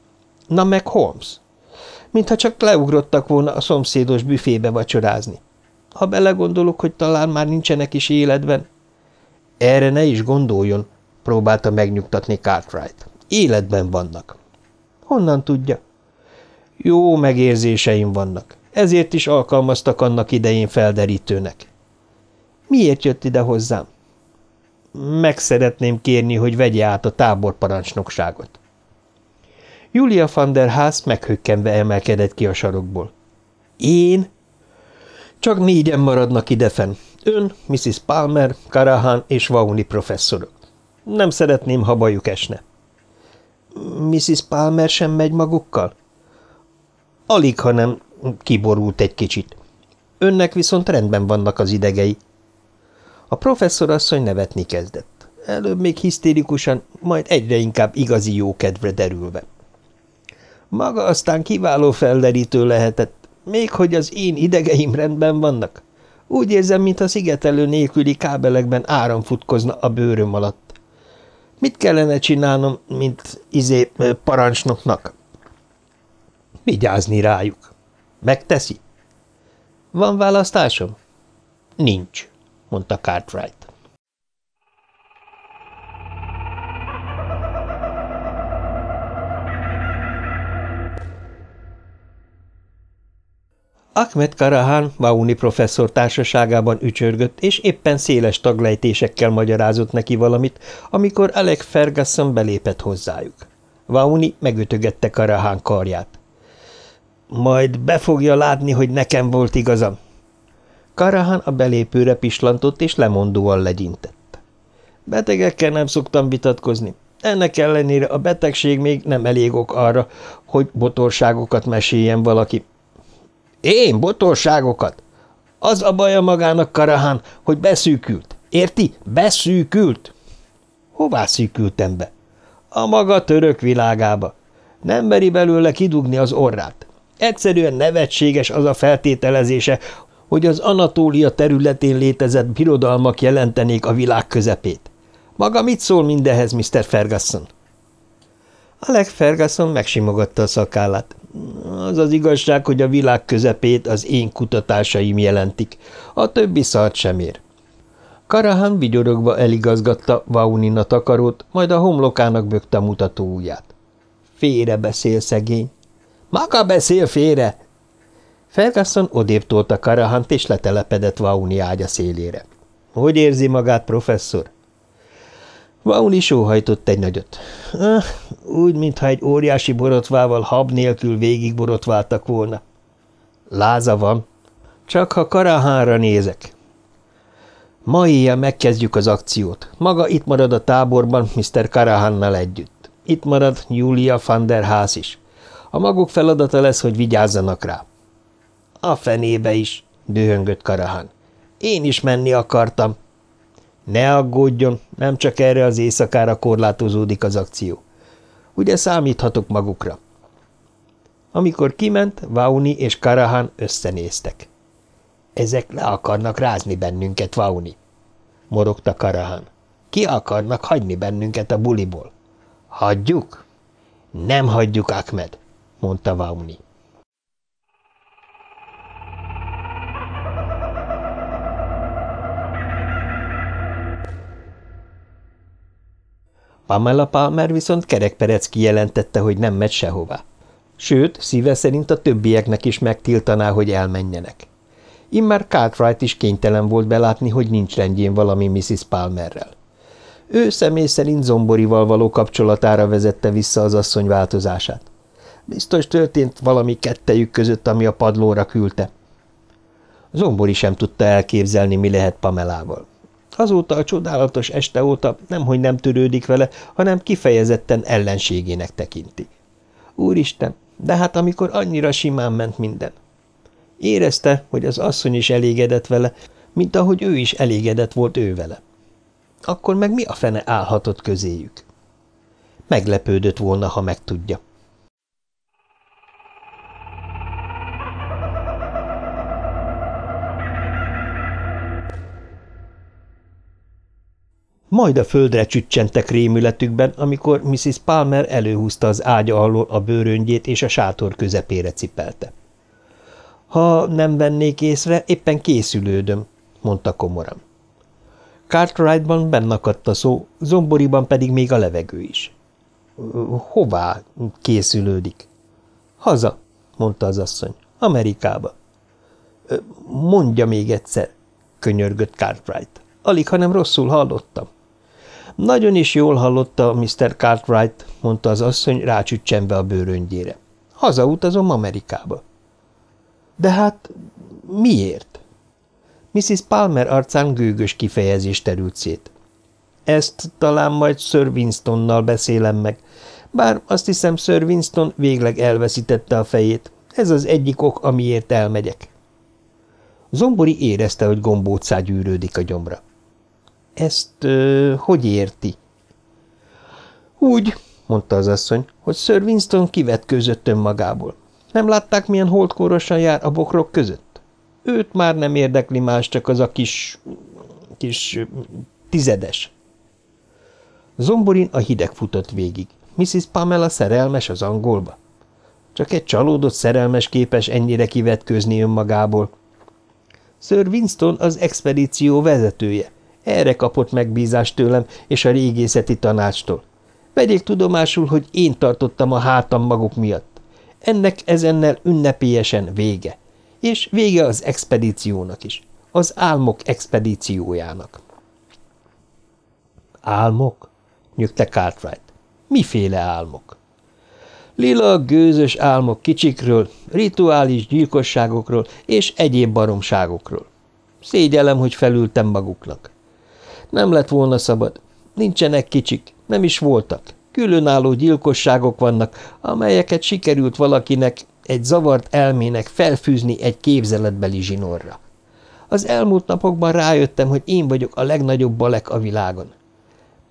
Na meg Holmes. Mintha csak leugrottak volna a szomszédos büfébe vacsorázni. Ha belegondolok, hogy talán már nincsenek is életben. Erre ne is gondoljon, próbálta megnyugtatni Cartwright. Életben vannak. Honnan tudja? Jó megérzéseim vannak. Ezért is alkalmaztak annak idején felderítőnek. Miért jött ide hozzám? Meg szeretném kérni, hogy vegye át a táborparancsnokságot. Julia van der Haas meghökkenve emelkedett ki a sarokból. Én? Csak négyen maradnak idefenn. Ön, Mrs. Palmer, Karahan és Vauni professzorok. Nem szeretném, ha bajuk esne. Mrs. Palmer sem megy magukkal? Alig, hanem kiborult egy kicsit. Önnek viszont rendben vannak az idegei. A professzor asszony nevetni kezdett. Előbb még hisztérikusan, majd egyre inkább igazi jókedvre derülve. Maga aztán kiváló felderítő lehetett, még hogy az én idegeim rendben vannak. Úgy érzem, mintha szigetelő nélküli kábelekben áram futkozna a bőröm alatt. Mit kellene csinálnom, mint izé parancsnoknak? Vigyázni rájuk. Megteszi? Van választásom? Nincs, mondta Cartwright. Ahmed Karahan Vauni professzor társaságában ücsörgött, és éppen széles taglejtésekkel magyarázott neki valamit, amikor Alec Ferguson belépett hozzájuk. Vauni megütögette Karahan karját. Majd be fogja látni, hogy nekem volt igazam. Karahan a belépőre pislantott, és lemondóan legyintett. Betegekkel nem szoktam vitatkozni. Ennek ellenére a betegség még nem elég ok arra, hogy botorságokat meséljen valaki, én botorságokat? Az a baja magának, Karahan, hogy beszűkült. Érti? Beszűkült. Hová szűkültem be? A maga török világába. Nem meri belőle kidugni az orrát. Egyszerűen nevetséges az a feltételezése, hogy az Anatólia területén létezett birodalmak jelentenék a világ közepét. Maga mit szól mindehez, Mr. Ferguson? Alec Ferguson megsimogatta a szakállát. Az az igazság, hogy a világ közepét az én kutatásaim jelentik, a többi szart sem ér. Karahan vigyorogva eligazgatta Vaunina takarót, majd a homlokának bökte a mutató ujját. Félre beszél szegény. Maga beszél félre! Ferguson odébb tolta Karahant, és letelepedett Vauni ágya szélére. Hogy érzi magát, professzor? Vauni sóhajtott egy nagyot. Ah, úgy, mintha egy óriási borotvával hab nélkül végig borotváltak volna. Láza van. Csak ha Karahánra nézek. Ma éjjel megkezdjük az akciót. Maga itt marad a táborban Mr. Karahannal együtt. Itt marad Julia van der Haas is. A maguk feladata lesz, hogy vigyázzanak rá. A fenébe is, dühöngött Karahan. Én is menni akartam, ne aggódjon, nem csak erre az éjszakára korlátozódik az akció. Ugye számíthatok magukra? Amikor kiment, Vauni és Karahan összenéztek. Ezek le akarnak rázni bennünket, Vauni, morogta Karahan. Ki akarnak hagyni bennünket a buliból? Hagyjuk? Nem hagyjuk, Ahmed, mondta Vauni. Pamela Palmer viszont kerekperec kijelentette, hogy nem megy sehová. Sőt, szíve szerint a többieknek is megtiltaná, hogy elmenjenek. Immár Cartwright is kénytelen volt belátni, hogy nincs rendjén valami Mrs. Palmerrel. Ő személy szerint Zomborival való kapcsolatára vezette vissza az asszony változását. Biztos történt valami kettejük között, ami a padlóra küldte. Zombori sem tudta elképzelni, mi lehet Pamelával. Azóta a csodálatos este óta nemhogy nem törődik vele, hanem kifejezetten ellenségének tekinti. Úristen, de hát amikor annyira simán ment minden. Érezte, hogy az asszony is elégedett vele, mint ahogy ő is elégedett volt ő vele. Akkor meg mi a fene állhatott közéjük? Meglepődött volna, ha megtudja. Majd a földre csüccsentek rémületükben, amikor Mrs. Palmer előhúzta az ágya alól a bőröngyét és a sátor közepére cipelte. Ha nem vennék észre, éppen készülődöm, mondta komoran. Cartwrightban bennakadt a szó, zomboriban pedig még a levegő is. Hová készülődik? Haza, mondta az asszony. Amerikába. Mondja még egyszer, könyörgött Cartwright. Alig, hanem rosszul hallottam. Nagyon is jól hallotta Mr. Cartwright, mondta az asszony rácsüccsenve a bőröngyére. Hazautazom Amerikába. De hát miért? Mrs. Palmer arcán gőgös kifejezés terült szét. Ezt talán majd Sir Winstonnal beszélem meg, bár azt hiszem Sir Winston végleg elveszítette a fejét. Ez az egyik ok, amiért elmegyek. Zombori érezte, hogy gombócá gyűrődik a gyomra. Ezt ö, hogy érti? Úgy, mondta az asszony, hogy Sir Winston kivetkőzött önmagából. Nem látták, milyen holdkórosan jár a bokrok között? Őt már nem érdekli más, csak az a kis... kis... tizedes. Zomborin a hideg futott végig. Mrs. Pamela szerelmes az angolba? Csak egy csalódott szerelmes képes ennyire kivetkőzni önmagából. Sir Winston az expedíció vezetője. Erre kapott megbízást tőlem és a régészeti tanácstól. Vegyék tudomásul, hogy én tartottam a hátam maguk miatt. Ennek ezennel ünnepélyesen vége. És vége az expedíciónak is. Az álmok expedíciójának. Álmok? nyögte Cartwright. Miféle álmok? Lila gőzös álmok kicsikről, rituális gyilkosságokról és egyéb baromságokról. Szégyellem, hogy felültem maguknak. Nem lett volna szabad. Nincsenek kicsik, nem is voltak. Különálló gyilkosságok vannak, amelyeket sikerült valakinek, egy zavart elmének felfűzni egy képzeletbeli zsinorra. Az elmúlt napokban rájöttem, hogy én vagyok a legnagyobb balek a világon.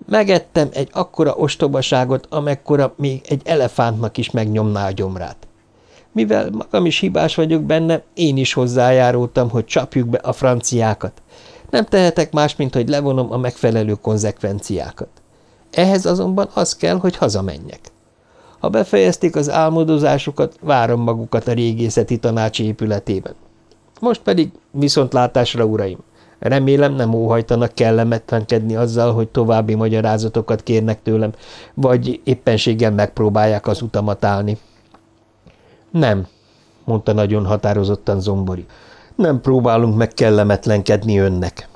Megettem egy akkora ostobaságot, amekkora még egy elefántnak is megnyomná a gyomrát. Mivel magam is hibás vagyok benne, én is hozzájárultam, hogy csapjuk be a franciákat. Nem tehetek más, mint hogy levonom a megfelelő konzekvenciákat. Ehhez azonban az kell, hogy hazamenjek. Ha befejezték az álmodozásukat, várom magukat a régészeti tanács épületében. Most pedig viszontlátásra, uraim! Remélem nem óhajtanak kellemetlenkedni azzal, hogy további magyarázatokat kérnek tőlem, vagy éppenséggel megpróbálják az utamat állni. Nem, mondta nagyon határozottan Zombori. Nem próbálunk meg kellemetlenkedni önnek.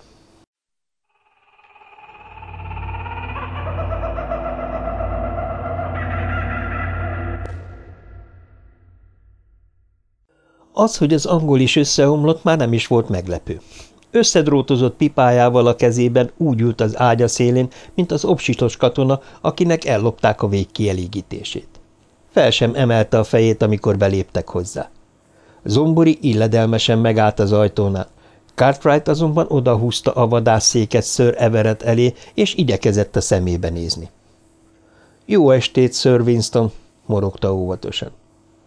Az, hogy az angol is összeomlott, már nem is volt meglepő. Összedrótozott pipájával a kezében úgy ült az ágya szélén, mint az obsitos katona, akinek ellopták a végkielégítését. Fel sem emelte a fejét, amikor beléptek hozzá. Zombori illedelmesen megállt az ajtónál. Cartwright azonban odahúzta a vadászszéket Sir Everett elé, és igyekezett a szemébe nézni. – Jó estét, Sir Winston! – morogta óvatosan.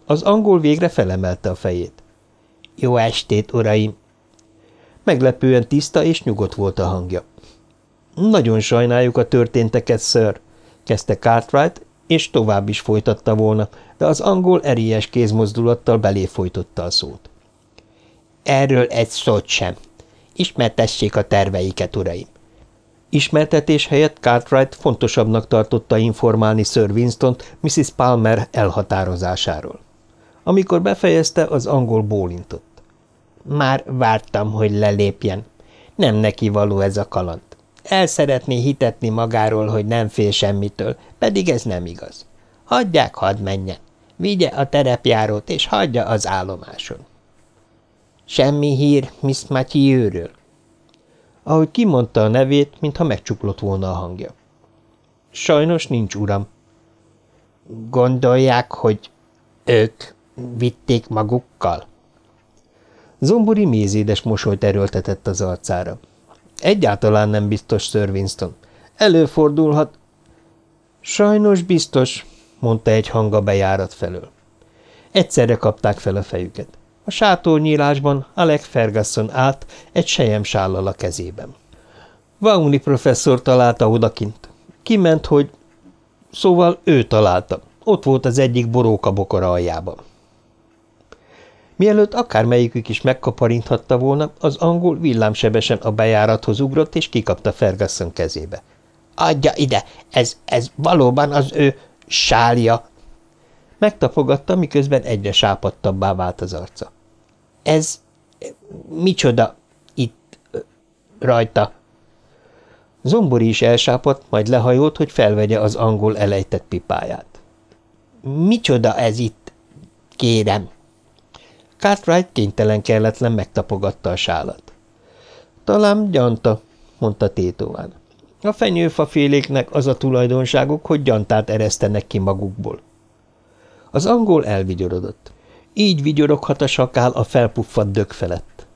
Az angol végre felemelte a fejét. – Jó estét, uraim! Meglepően tiszta és nyugodt volt a hangja. – Nagyon sajnáljuk a történteket, Sir! – kezdte Cartwright, és tovább is folytatta volna, de az angol erélyes kézmozdulattal belé folytotta a szót. Erről egy szót sem. Ismertessék a terveiket, uraim. Ismertetés helyett Cartwright fontosabbnak tartotta informálni Sir winston Mrs. Palmer elhatározásáról. Amikor befejezte, az angol bólintott. Már vártam, hogy lelépjen. Nem neki való ez a kaland. El szeretné hitetni magáról, hogy nem fél semmitől, pedig ez nem igaz. Hagyják, hadd menjen. Vigye a terepjárót, és hagyja az állomáson. Semmi hír Miss Mathieu-ről? Ahogy kimondta a nevét, mintha megcsuklott volna a hangja. Sajnos nincs, uram. Gondolják, hogy ők vitték magukkal? Zombori mézédes mosolyt erőltetett az arcára. Egyáltalán nem biztos, Sir Winston. Előfordulhat. Sajnos biztos, mondta egy hang a bejárat felől. Egyszerre kapták fel a fejüket. A sátornyílásban Alec Ferguson állt egy sejem sállal a kezében. Vauni professzor találta odakint. Kiment, hogy... Szóval ő találta. Ott volt az egyik boróka bokora aljában. Mielőtt akármelyikük is megkaparinthatta volna, az angol villámsebesen a bejárathoz ugrott, és kikapta Ferguson kezébe. – Adja ide! Ez, ez valóban az ő sálja! Megtapogatta, miközben egyre sápadtabbá vált az arca. – Ez micsoda itt rajta? Zombori is elsápadt, majd lehajolt, hogy felvegye az angol elejtett pipáját. – Micsoda ez itt, kérem? – Cartwright kénytelen kelletlen megtapogatta a sálat. Talán gyanta, mondta tétován. A fenyőfa féléknek az a tulajdonságuk, hogy gyantát eresztenek ki magukból. Az angol elvigyorodott. Így vigyoroghat a sakál a felpuffadt dög felett.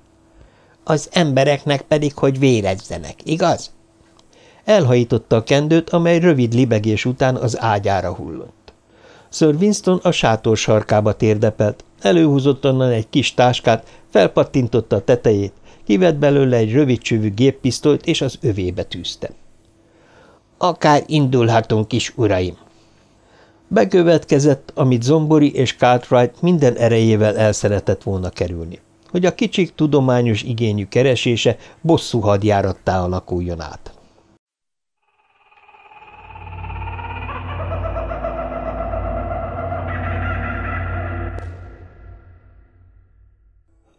Az embereknek pedig, hogy vérezzenek, igaz? Elhajította a kendőt, amely rövid libegés után az ágyára hullott. Sir Winston a sátor sarkába térdepelt, Előhúzott onnan egy kis táskát, felpattintotta a tetejét, kivett belőle egy rövidcsövű géppisztolyt, és az övébe tűzte. Akár indulhatunk is, uraim! Bekövetkezett, amit Zombori és Cartwright minden erejével el szeretett volna kerülni, hogy a kicsik tudományos igényű keresése bosszú hadjárattá alakuljon át.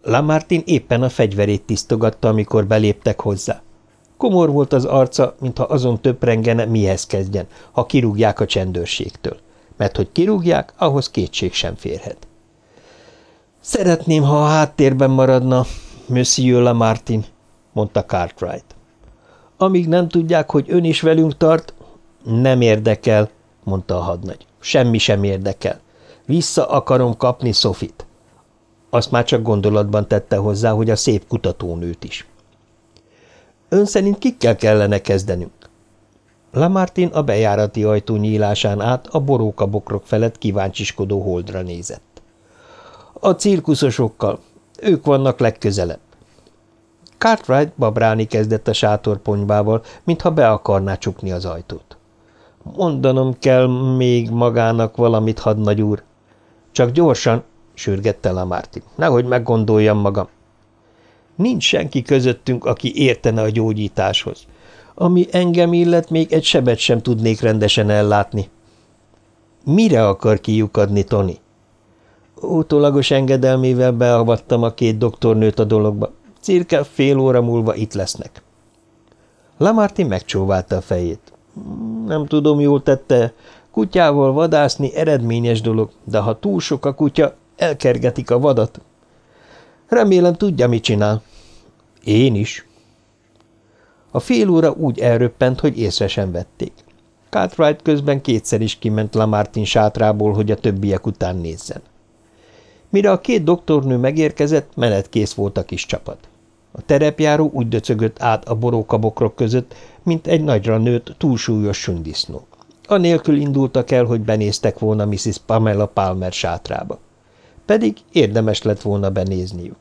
Lamartin éppen a fegyverét tisztogatta, amikor beléptek hozzá. Komor volt az arca, mintha azon töprengene, mihez kezdjen, ha kirúgják a csendőrségtől. Mert hogy kirúgják, ahhoz kétség sem férhet. Szeretném, ha a háttérben maradna, Monsieur Lamartin, mondta Cartwright. Amíg nem tudják, hogy ön is velünk tart, nem érdekel, mondta a hadnagy. Semmi sem érdekel. Vissza akarom kapni Sofit. Azt már csak gondolatban tette hozzá, hogy a szép kutatónőt is. Ön szerint kikkel kellene kezdenünk? Lamartin a bejárati ajtó nyílásán át a borókabokrok felett kíváncsiskodó holdra nézett. A cirkuszosokkal. Ők vannak legközelebb. Cartwright babrálni kezdett a sátorponyvával, mintha be akarná csukni az ajtót. Mondanom kell még magának valamit, hadnagy úr. Csak gyorsan, sürgette le Márti. Nehogy meggondoljam magam. Nincs senki közöttünk, aki értene a gyógyításhoz. Ami engem illet, még egy sebet sem tudnék rendesen ellátni. Mire akar kiukadni, Tony? Utólagos engedelmével beavattam a két doktornőt a dologba. Cirka fél óra múlva itt lesznek. Lamarti megcsóválta a fejét. Nem tudom, jól tette. Kutyával vadászni eredményes dolog, de ha túl sok a kutya, Elkergetik a vadat. Remélem tudja, mit csinál. Én is. A fél óra úgy elröppent, hogy észre sem vették. Cartwright közben kétszer is kiment Lamartin sátrából, hogy a többiek után nézzen. Mire a két doktornő megérkezett, menetkész volt a kis csapat. A terepjáró úgy döcögött át a borókabokrok között, mint egy nagyra nőtt, túlsúlyos sündisznó. Anélkül indultak el, hogy benéztek volna Mrs. Pamela Palmer sátrába pedig érdemes lett volna benézniük.